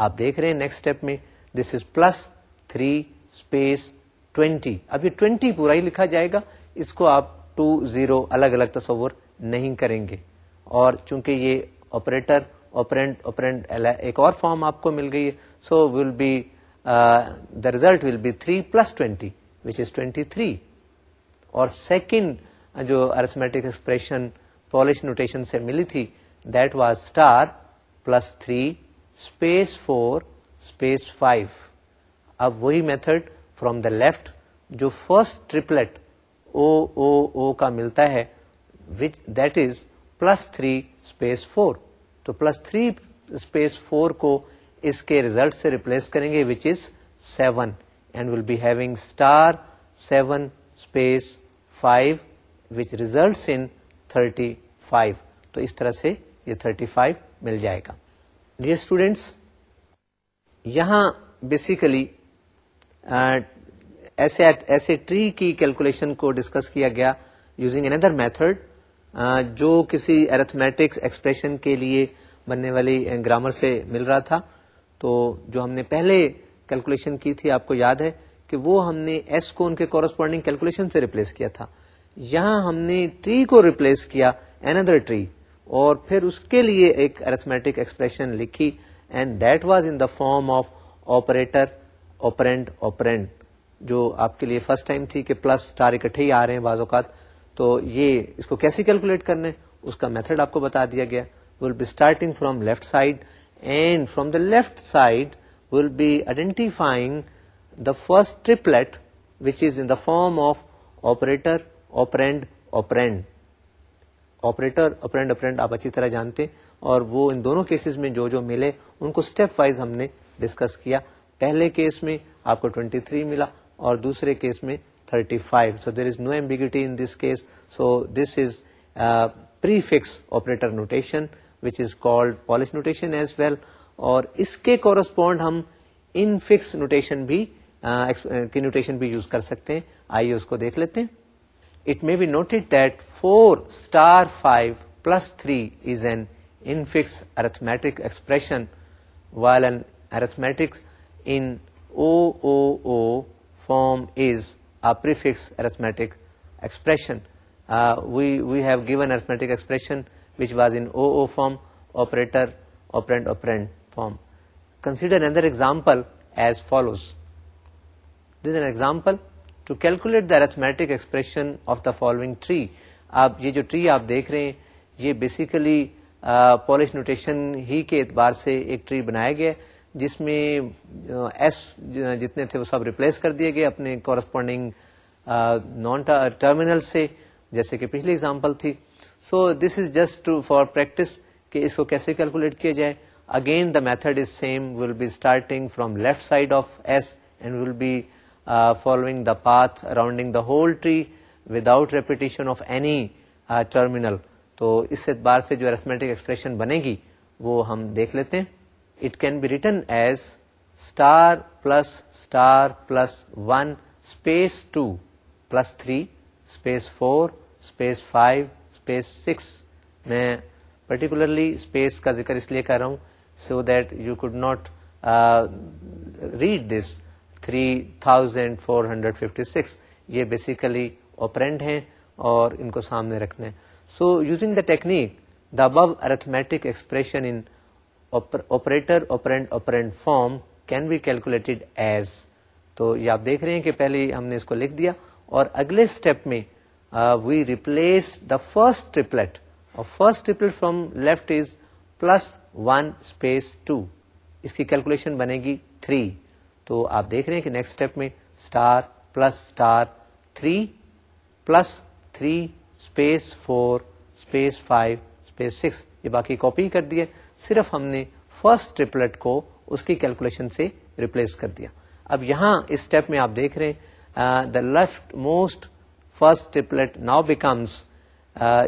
[SPEAKER 1] آپ دیکھ رہے ہیں نیکسٹ اسٹیپ میں this is plus three space twenty اب یہ ٹوینٹی پورا ہی لکھا جائے گا اس کو آپ ٹو زیرو الگ الگ تصور نہیں کریں گے اور چونکہ یہ آپریٹر اوپرنٹ آپ ایک اور فارم آپ کو مل گئی ہے so will be the result will be three plus twenty which is twenty three اور سیکنڈ جو ارتھمیٹک ایکسپریشن پالش نوٹیشن سے ملی تھی that was star plus three space four space five اب وہی میتھڈ فروم دا لیفٹ جو فرسٹ او او او کا ملتا ہے which that is plus three space four تو پلس تھری اسپیس فور کو اس کے ریزلٹ سے ریپلیس کریں گے which is seven and will be having star seven space five which result in thirty five تو اس طرح سے یہ تھرٹی فائیو مل جائے گا یہ اسٹوڈینٹس یہاں بیسیکلی ایسے ایسے ٹری کی کیلکولیشن کو ڈسکس کیا گیا یوزنگ ادر میتھڈ جو کسی ایکسپریشن کے لیے بننے والی گرامر سے مل رہا تھا تو جو ہم نے پہلے کیلکولیشن کی تھی آپ کو یاد ہے کہ وہ ہم نے ایس کو ان کے کورسپونڈنگ کیلکولیشن سے ریپلیس کیا تھا یہاں ہم نے ٹری کو ریپلیس کیا ادر ٹری اور پھر اس کے لیے ایک ارتھمیٹک ایکسپریشن لکھی and that was in the form of operator operand operand جو آپ کے لیے فرسٹ ٹائم تھی کہ پلس اکٹھے ہی آ رہے ہیں بعض اوقات تو یہ اس کو کیسے کیلکولیٹ کرنا ہے اس کا میتھڈ آپ کو بتا دیا گیا will be starting from left side and from the left side will be identifying the first which is in the form of operator operand operand operator operand operand آپ اچھی طرح جانتے اور وہ ان دونوں کیسز میں جو جو ملے ان کو اسٹیپ وائز ہم نے ڈسکس کیا پہلے کیس میں آپ کو 23 ملا اور دوسرے کیس میں 35 five so there is no ambiguity in this case so this is prefix operator notation which is polish notation as well اور اس کے کورسپونڈ ہم ان فکس نوٹیشن بھی کی نوٹیشن بھی یوز کر سکتے ہیں آئیے اس کو دیکھ لیتے ہیں it may be noted that four star five plus three is an fix arithmetic expression while an arithmetics in O O O form is uh, follows. Arithmetic is an as follows calculate example to calculate of expression of the following tree جو ٹری آپ دیکھ رہے ہیں یہ بیسیکلی پالش نوٹیشن ہی کے اعتبار سے ایک ٹری بنایا گیا ہے جس میں ایس جتنے تھے وہ سب ریپلیس کر دیے گئے اپنے کورسپونڈنگ نان ٹرمینل سے جیسے کہ پچھلی اگزامپل تھی so this is just for practice کہ اس کو کیسے کیلکولیٹ کیا جائے again the method is same will be starting from left side of S and will be following the path arounding the whole tree without repetition of any terminal تو اس اعتبار سے جو ارتھمیٹک ایکسپریشن بنے گی وہ ہم دیکھ لیتے ہیں it can be written as star star plus plus plus one space space space space two three four five six میں پرٹیکولرلی اسپیس کا ذکر اس لیے کر رہا ہوں so that you could not read this three thousand four hundred fifty six یہ بیسیکلی اوپرنڈ ہیں اور ان کو سامنے رکھنا ہے so using the technique the above arithmetic expression in operator operand operand form can be calculated as تو یہ آپ دیکھ رہے ہیں کہ پہلے ہم نے اس کو لکھ دیا اور اگلے اسٹیپ میں وی ریپلس دا فرسٹ اور first left is plus one space two اس کی کیلکولیشن بنے گی تھری تو آپ دیکھ رہے ہیں کہ نیکسٹ اسٹیپ میں star plus star three plus three space four space five space six یہ باقی کاپی کر دیے صرف ہم نے فرسٹ ٹریپلٹ کو اس کی کیلکولیشن سے ریپلیس کر دیا اب یہاں اس اسٹیپ میں آپ دیکھ رہے ہیں the left most first triplet now becomes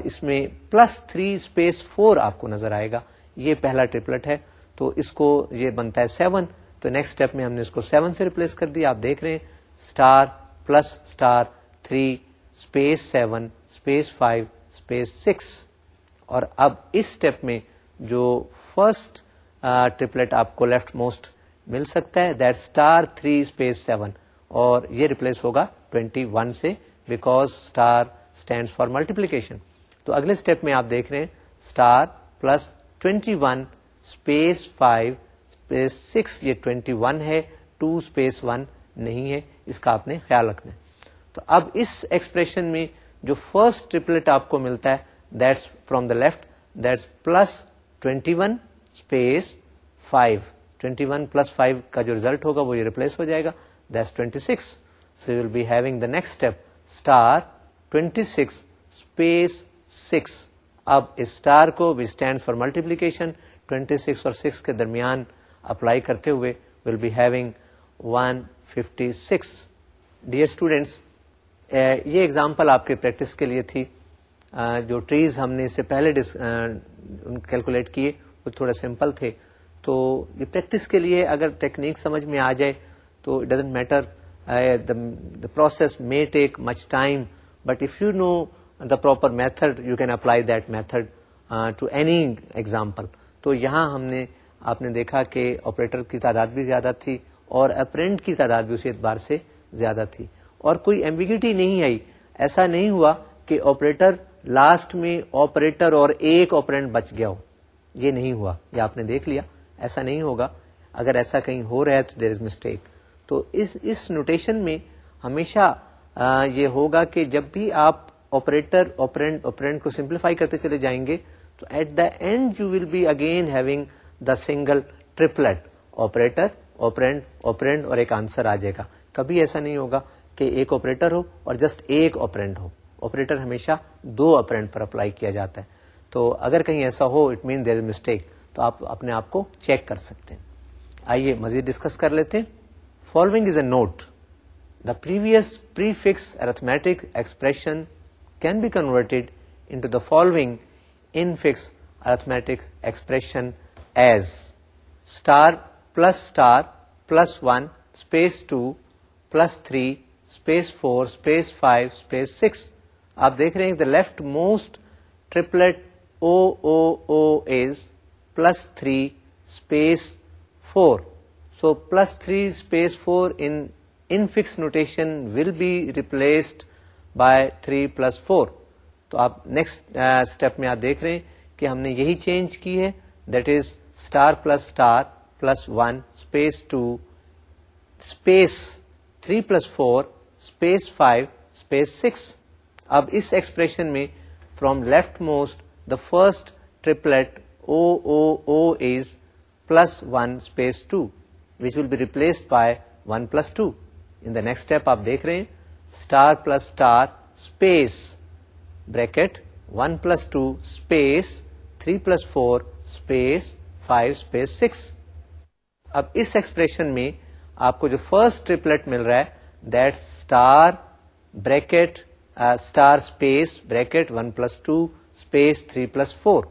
[SPEAKER 1] اس میں پلس تھری اسپیس فور آپ کو نظر آئے گا یہ پہلا ٹریپلٹ ہے تو اس کو یہ بنتا ہے سیون تو نیکسٹ اسٹیپ میں ہم نے اس کو سیون سے ریپلیس کر دیا آپ دیکھ رہے ہیں star plus star three space seven space five space six اور اب اس اسٹیپ میں جو فرسٹ ٹریپلٹ آپ کو لیفٹ موسٹ مل سکتا ہے that star three space seven اور یہ ریپلیس ہوگا ٹوینٹی ون سے because star stand for multiplication تو اگلے اسٹیپ میں آپ دیکھ رہے ہیں star plus twenty one space five six یہ ہے ٹو اسپیس ون نہیں ہے اس کا آپ نے خیال رکھنا ہے تو اب اس ایکسپریشن میں جو فرسٹ آپ کو ملتا ہے that's from the left that's plus جو ریپلیس ہو جائے گا ٹوینٹی سکس سکس اب اسٹار کو وی اسٹینڈ فار ملٹیپلیکیشن 26 اور سکس کے درمیان اپلائی کرتے ہوئے ڈیئر اسٹوڈینٹس eh, یہ ایگزامپل آپ کے پریکٹس کے لیے تھی جو ٹریز ہم نے اس سے پہلے کیلکولیٹ کیے وہ تھوڑا سمپل تھے تو یہ پریکٹس کے لیے اگر ٹیکنیک سمجھ میں آ جائے تو it doesn't matter the process may take much time but if you know the proper method you can apply that method to any example تو یہاں ہم نے آپ نے دیکھا کہ آپریٹر کی تعداد بھی زیادہ تھی اور اپرینٹ کی تعداد بھی اسی اعتبار سے زیادہ تھی اور کوئی ایمبیگیٹی نہیں آئی ایسا نہیں ہوا کہ آپریٹر لاسٹ میں آپریٹر اور ایک آپرینٹ بچ گیا ہو یہ نہیں ہوا یہ آپ نے دیکھ لیا ایسا نہیں ہوگا اگر ایسا کہیں ہو رہا ہے تو دیر از مسٹیک تو اس نوٹیشن میں ہمیشہ آ, یہ ہوگا کہ جب بھی آپ آپریٹر آپرینٹ آپرینٹ کو سمپلیفائی کرتے چلے جائیں گے تو at the end you will be again having the single triplet operator operand operand اور ایک آنسر آ جائے گا کبھی ایسا نہیں ہوگا کہ ایک آپریٹر ہو اور جسٹ ایک آپرینٹ ہو آپریٹر ہمیشہ دو اپرینٹ پر اپلائی کیا جاتا ہے تو اگر کہیں ایسا ہو اٹ مین از مسٹیک تو آپ اپنے آپ کو چیک کر سکتے ہیں آئیے مزید ڈسکس کر لیتے ہیں following is a note the previous prefix arithmetic expression can be converted into the following infix arithmetic expression as star plus star plus one space two plus three space four space five space six آپ دیکھ رہے ہیں the left most triplet O O O is plus three space four so plus three space four infix notation will be replaced by three plus four تو آپ نیکسٹ اسٹیپ uh, میں آپ دیکھ رہے ہیں کہ ہم نے یہی چینج کی ہے that is star plus star plus one space two space three plus four space five space six اب اس ایکسپریشن میں from left most the first o o o is plus one space two which will be replace by one plus two in the next step آپ دیکھ رہے ہیں star plus star space bracket one plus two space three plus four space five space six اب اس ایکسپریشن میں آپ کو جو فرسٹ مل رہا ہے that star bracket star space bracket one plus two space three plus four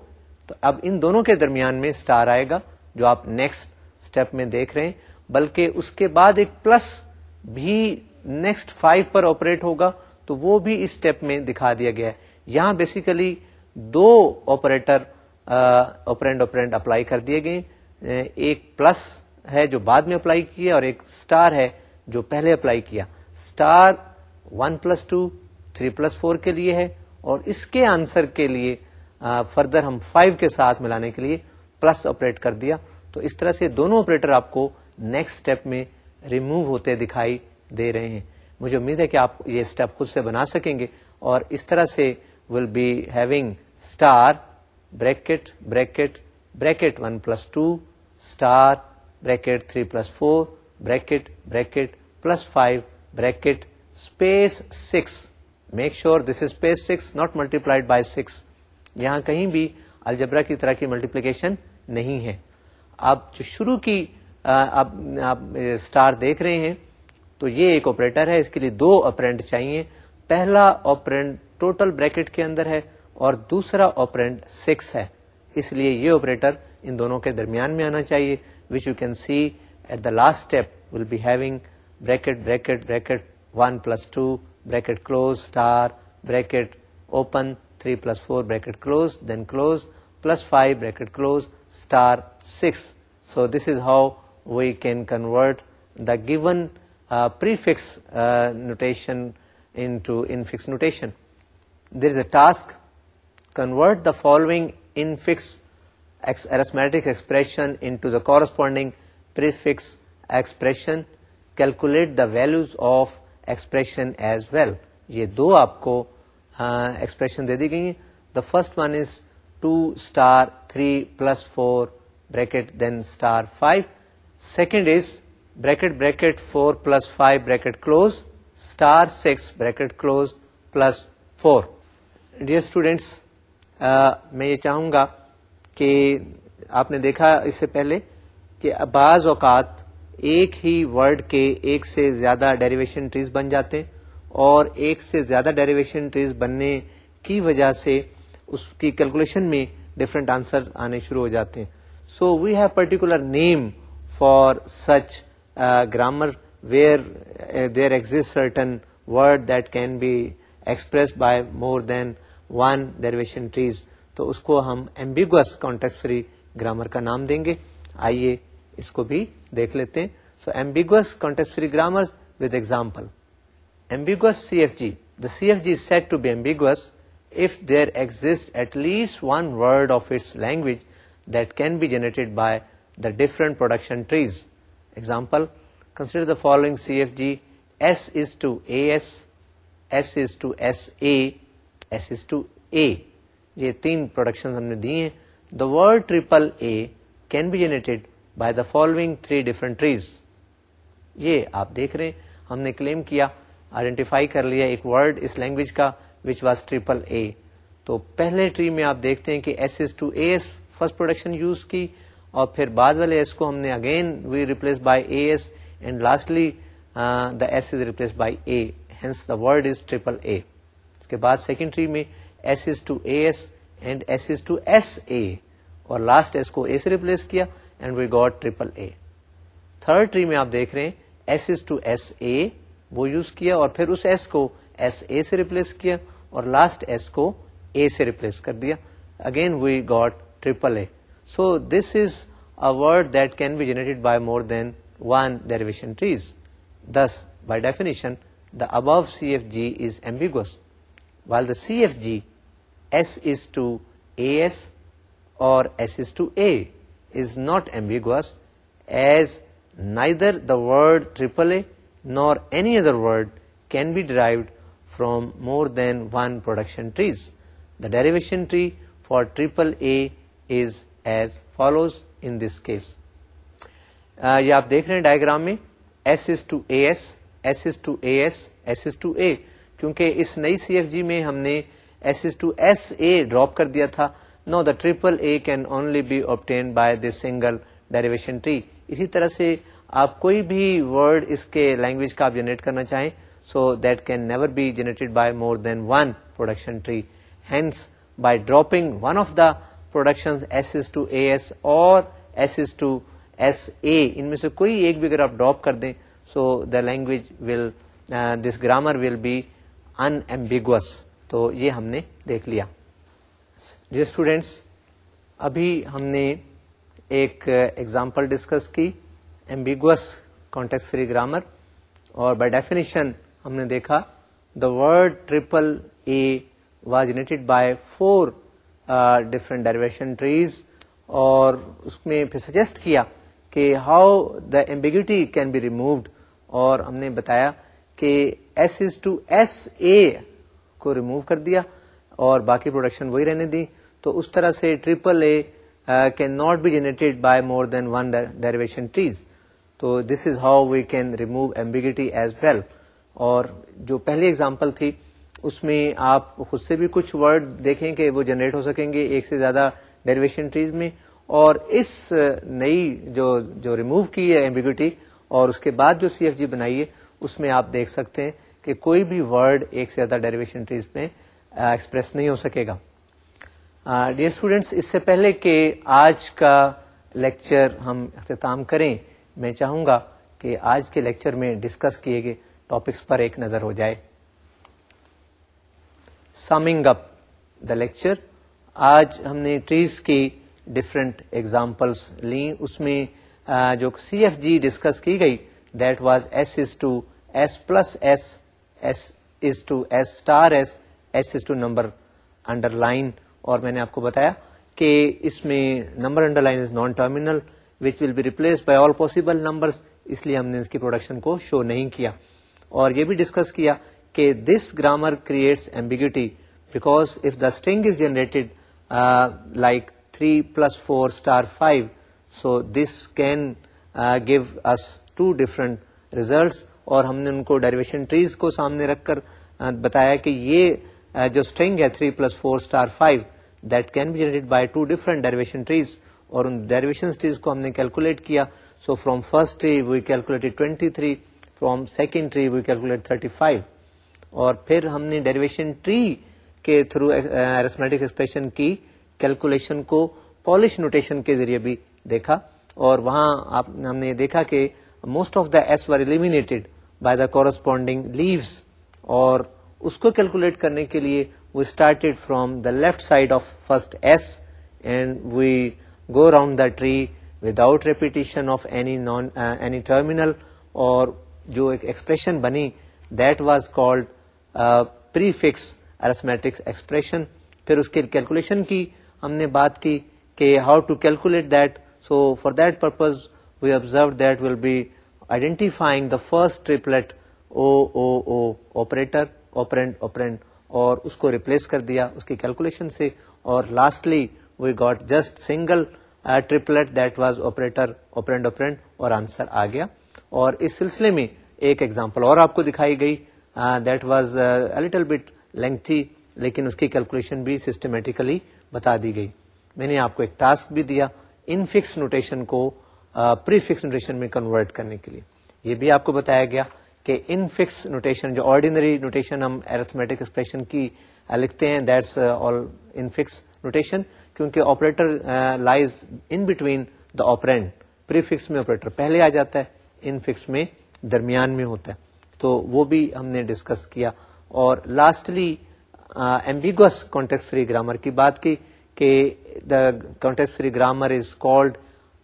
[SPEAKER 1] تو اب ان دونوں کے درمیان میں اسٹار آئے گا جو آپ نیکسٹ اسٹیپ میں دیکھ رہے ہیں بلکہ اس کے بعد ایک پلس بھی نیکسٹ فائیو پر آپریٹ ہوگا تو وہ بھی اس اسٹیپ میں دکھا دیا گیا ہے یہاں بیسیکلی دو آپریٹر آپرینڈ آپرینڈ اپلائی کر دیے گئے ایک پلس ہے جو بعد میں اپلائی کیا اور ایک اسٹار ہے جو پہلے اپلائی کیا star one plus two three plus four کے لیے ہے اور اس کے آنسر کے لیے فردر ہم فائیو کے ساتھ ملانے کے لیے پلس آپریٹ کر دیا تو اس طرح سے دونوں آپریٹر آپ کو نیکسٹ اسٹیپ میں ریمو ہوتے دکھائی دے رہے ہیں مجھے امید ہے کہ آپ یہ اسٹیپ خود سے بنا سکیں گے اور اس طرح سے will be having star bracket bracket bracket one plus two star bracket three plus four bracket bracket plus five bracket space six make sure this is space six not multiplied by six یہاں کہیں بھی الجبرا کی طرح کی ملٹیپلیکیشن نہیں ہے آپ جو شروع کی آپ اسٹار دیکھ رہے ہیں تو یہ ایک آپریٹر ہے اس کے لیے دو آپرینٹ چاہیے پہلا آپرینٹ ٹوٹل بریکٹ کے اندر ہے اور دوسرا آپرینٹ سکس ہے اس لیے یہ آپریٹر ان دونوں کے درمیان میں آنا چاہیے which you can see at the last step will be having bracket bracket bracket one plus two bracket close, star, bracket open, 3 plus 4, bracket close, then close, plus 5, bracket close, star 6. So this is how we can convert the given uh, prefix uh, notation into infix notation. There is a task: convert the following infix arithmetic expression into the corresponding prefix expression. Calculate the values of expression as well یہ دو آپ کو ایکسپریشن دے دی گئی ہیں the first one is two star three plus four bracket then star five second is bracket bracket four plus five bracket close star six bracket close plus four dear students میں یہ چاہوں گا کہ آپ نے دیکھا اس سے پہلے کہ بعض اوقات ایک ہی ورڈ کے ایک سے زیادہ ڈیریویشن ٹریز بن جاتے ہیں اور ایک سے زیادہ ڈیریویشن ٹریز بننے کی وجہ سے اس کی کیلکولیشن میں ڈفرینٹ آنسر آنے شروع ہو جاتے ہیں so we have particular name for such grammar where there exist certain word that can be express by more than one derivation trees تو اس کو ہم ایمبیگوس کانٹیکس فری گرامر کا نام دیں گے آئیے اس کو بھی دیکھ لیتے ہیں so ambiguous context free grammar with example ambiguous C F G the C F G said to be ambiguous if there exist at least one word of its language that can be generated by the different production trees example consider the following C F G S is to A S S is to S A S is to A یہ تین پروڈکشن ہم نے دی ہیں the word triple A can be generated by the following three different trees یہ آپ دیکھ رہے ہیں ہم نے کلیم کیا آئیڈینٹیفائی کر لیا ایک ورڈ اس لینگویج کا وچ واز ٹریپل اے تو پہلے ٹری میں آپ دیکھتے ہیں کہ S S to A S first production use کی اور پھر بعد والے ایس کو ہم نے again we replace by A S and lastly the S is replace by A hence the word is triple A اس کے بعد سیکنڈ ٹری میں S S to A S and S S to S A اور لاسٹ ایس کو اے سے ریپلیس کیا and we got triple A third tree میں آپ دیکھ رہے ہیں S is to S A وہ یوز کیا اور پھر اس ایس کو ایس اے سے ریپلیس کیا اور لاسٹ ایس کو اے سے ریپلیس کر دیا again we got triple A so this is a word that can be generate by more than one derivation trees this by definition the above C F G is ambiguous while the C F G S is to A S اور S is to A not ambiguous as neither the word triple A nor any other word can be derived from more than one production trees the derivation tree for triple A is as follows in this case یہ آپ دیکھ رہے ہیں ڈائگرام میں S S to A S S to A S to A کیونکہ اس نئی سی ایف جی میں ہم نے S S to S A drop کر دیا تھا now the triple A can only be obtain by this single derivation tree اسی طرح سے آپ کوئی بھی ورڈ اس کے لینگویج کا آپ جنریٹ کرنا چاہیں so that can never be generated by more than one production tree hence by dropping one of the production S is to A S اور S is to S A ان میں سے کوئی ایک بھی اگر آپ ڈراپ کر دیں so the language will this grammar will be unambiguous تو یہ ہم نے دیکھ لیا جی اسٹوڈینٹس ابھی ہم نے ایک ایگزامپل ڈسکس کی ایمبیگوس کانٹیکس فری گرامر اور بائی ڈیفینیشن ہم نے دیکھا the word triple A واجڈ by four different derivation trees اور اس میں پھر سجیسٹ کیا کہ how the ambiguity can be removed اور ہم نے بتایا کہ S is to S A کو ریموو کر دیا اور باقی پروڈکشن وہی رہنے دی تو اس طرح سے triple A can not be generated by more than one derivation trees تو this is how we can remove ambiguity as well اور جو پہلی اگزامپل تھی اس میں آپ خود سے بھی کچھ ورڈ دیکھیں کہ وہ جنریٹ ہو سکیں گے ایک سے زیادہ ڈیریویشن ٹریز میں اور اس uh, نئی جو جو ریموو کی ہے ایمبیگیٹی اور اس کے بعد جو سی ایف جی بنائی ہے اس میں آپ دیکھ سکتے ہیں کہ کوئی بھی ورڈ ایک سے زیادہ ڈیریویشن ٹریز میں ایکسپریس uh, نہیں ہو سکے گا ڈیئر uh, اسٹوڈینٹس اس سے پہلے کہ آج کا لیکچر ہم اختتام کریں میں چاہوں گا کہ آج کے لیکچر میں ڈسکس کیے گئے ٹاپکس پر ایک نظر ہو جائے سمنگ اپ دا لیکچر آج ہم نے ٹریز کی ڈفرینٹ ایگزامپلس لیں اس میں uh, جو سی ایف جی ڈسکس کی گئی that was S is to S plus S S is to S star S S is to number under line اور میں نے آپ کو بتایا کہ اس میں number under line non terminal which will be by all possible اس لیے ہم نے اس کی پروڈکشن کو شو نہیں کیا اور یہ بھی ڈسکس کیا کہ this grammar creates ambiguity because of the string is generated like three plus four star five so this can give us two different results اور ہم نے ان کو ڈائرویشن ٹریز کو سامنے رکھ کر uh, بتایا کہ یہ جو اسٹرنگ ہے three plus four star five that can be generate by two different derivation trees اور ان ڈیریویشن ٹریز کو ہم نے کیلکولیٹ کیا so from first tree we calculate twenty three from second tree we calculate thirty five اور پھر ہم نے ڈیریویشن ٹری کے تھرو ایرسمیٹک ایکسپریشن کی کیلکولیشن کو پالش نوٹیشن کے ذریعے بھی دیکھا اور وہاں آپ ہم نے دیکھا کہ most of the S were eliminated by the corresponding leaves اور اس کو کیلکولیٹ کرنے کے لیے we started from the left side of first S and we go round the tree without repetition of any any non terminal اور جو ایکسپریشن بنی that was called prefix arithmetics expression پھر اس کے کیلکولیشن کی ہم نے بات کی کہ how to calculate that so for that purpose we observe that will be identifying the first o o o operator اور اس کو ریپلیس کر دیا اس کی کیلکولیشن سے اور lastly we got just single that was اور آنسر آ گیا اور اس سلسلے میں ایک ایگزامپل اور آپ کو دکھائی گئی that was little bit lengthy لیکن اس کی کیلکولیشن بھی سسٹمیٹیکلی بتا دی گئی میں نے آپ کو ایک ٹاسک بھی دیا ان فکس نوٹیشن کو پری فکس نوٹیشن میں کنورٹ کرنے کے لیے یہ بھی آپ کو بتایا گیا کہ ان فکس نوٹیشن جو آرڈینری نوٹیشن ہم ایکسپریشن کی لکھتے ہیں that's all infix notation کیونکہ operator lies in between the operand prefix میں آپریٹر پہلے آ جاتا ہے ان فکس میں درمیان میں ہوتا ہے تو وہ بھی ہم نے ڈسکس کیا اور lastly ambiguous context free grammar کی بات کی کہ the context free grammar is called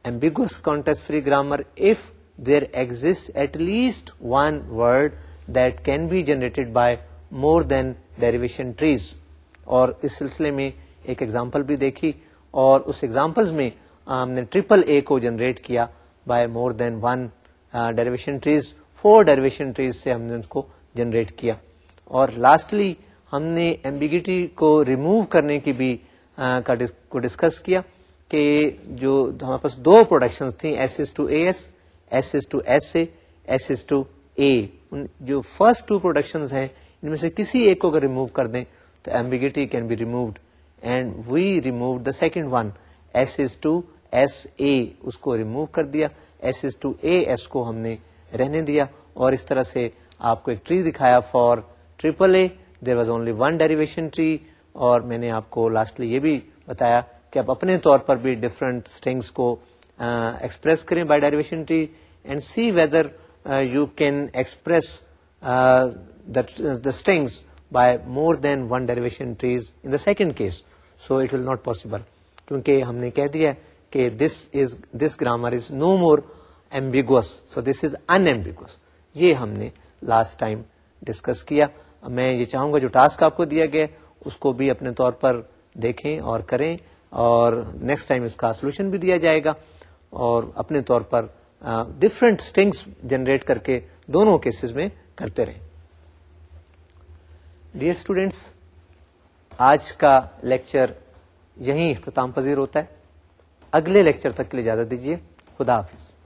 [SPEAKER 1] ambiguous context free grammar if there exist at least one word that can be generated by more than derivation trees اور اس سلسلے میں ایک ایگزامپل بھی دیکھی اور اس ایگزامپل میں ہم نے ٹریپل اے کو جنریٹ کیا by more than one derivation trees four derivation trees سے ہم نے اس کو جنریٹ کیا اور لاسٹلی ہم نے ایمبیگیٹی کو ریموو کرنے کی بھی کو ڈسکس کیا کہ جو ہمارے پاس دو پروڈکشنز تھیں S S to A S S S to S A S S to A جو فرسٹ ٹو پروڈکشن ہیں ان میں سے کسی ایک کو اگر ریموو کر دیں تو ambiguity can be removed and we the second one S S to S A اس کو ریمو کر دیا S S to A S کو ہم نے رہنے دیا اور اس طرح سے آپ کو ایک ٹری دکھایا for triple A there was only one derivation tree اور میں نے آپ کو لاسٹلی یہ بھی بتایا کہ آپ اپنے طور پر بھی اسٹرنگس کو ایکسپریس کریں by derivation tree and see whether you can express the strings by more than one trees in the second case so it will not possible کیونکہ ہم نے کہہ دیا کہ this is this grammar is no more ambiguous so this is ambiguous یہ ہم نے لاسٹ ٹائم ڈسکس کیا میں یہ چاہوں گا جو ٹاسک آپ کو دیا گیا اس کو بھی اپنے طور پر دیکھیں اور کریں اور نیکسٹ ٹائم اس کا سولوشن بھی دیا جائے گا اور اپنے طور پر ڈفرنٹ اسٹنگس جنریٹ کر کے دونوں کیسز میں کرتے رہے ڈیئر اسٹوڈینٹس آج کا لیکچر یہیں اختتام پذیر ہوتا ہے اگلے لیکچر تک کے لیے اجازت دیجیے خدا حافظ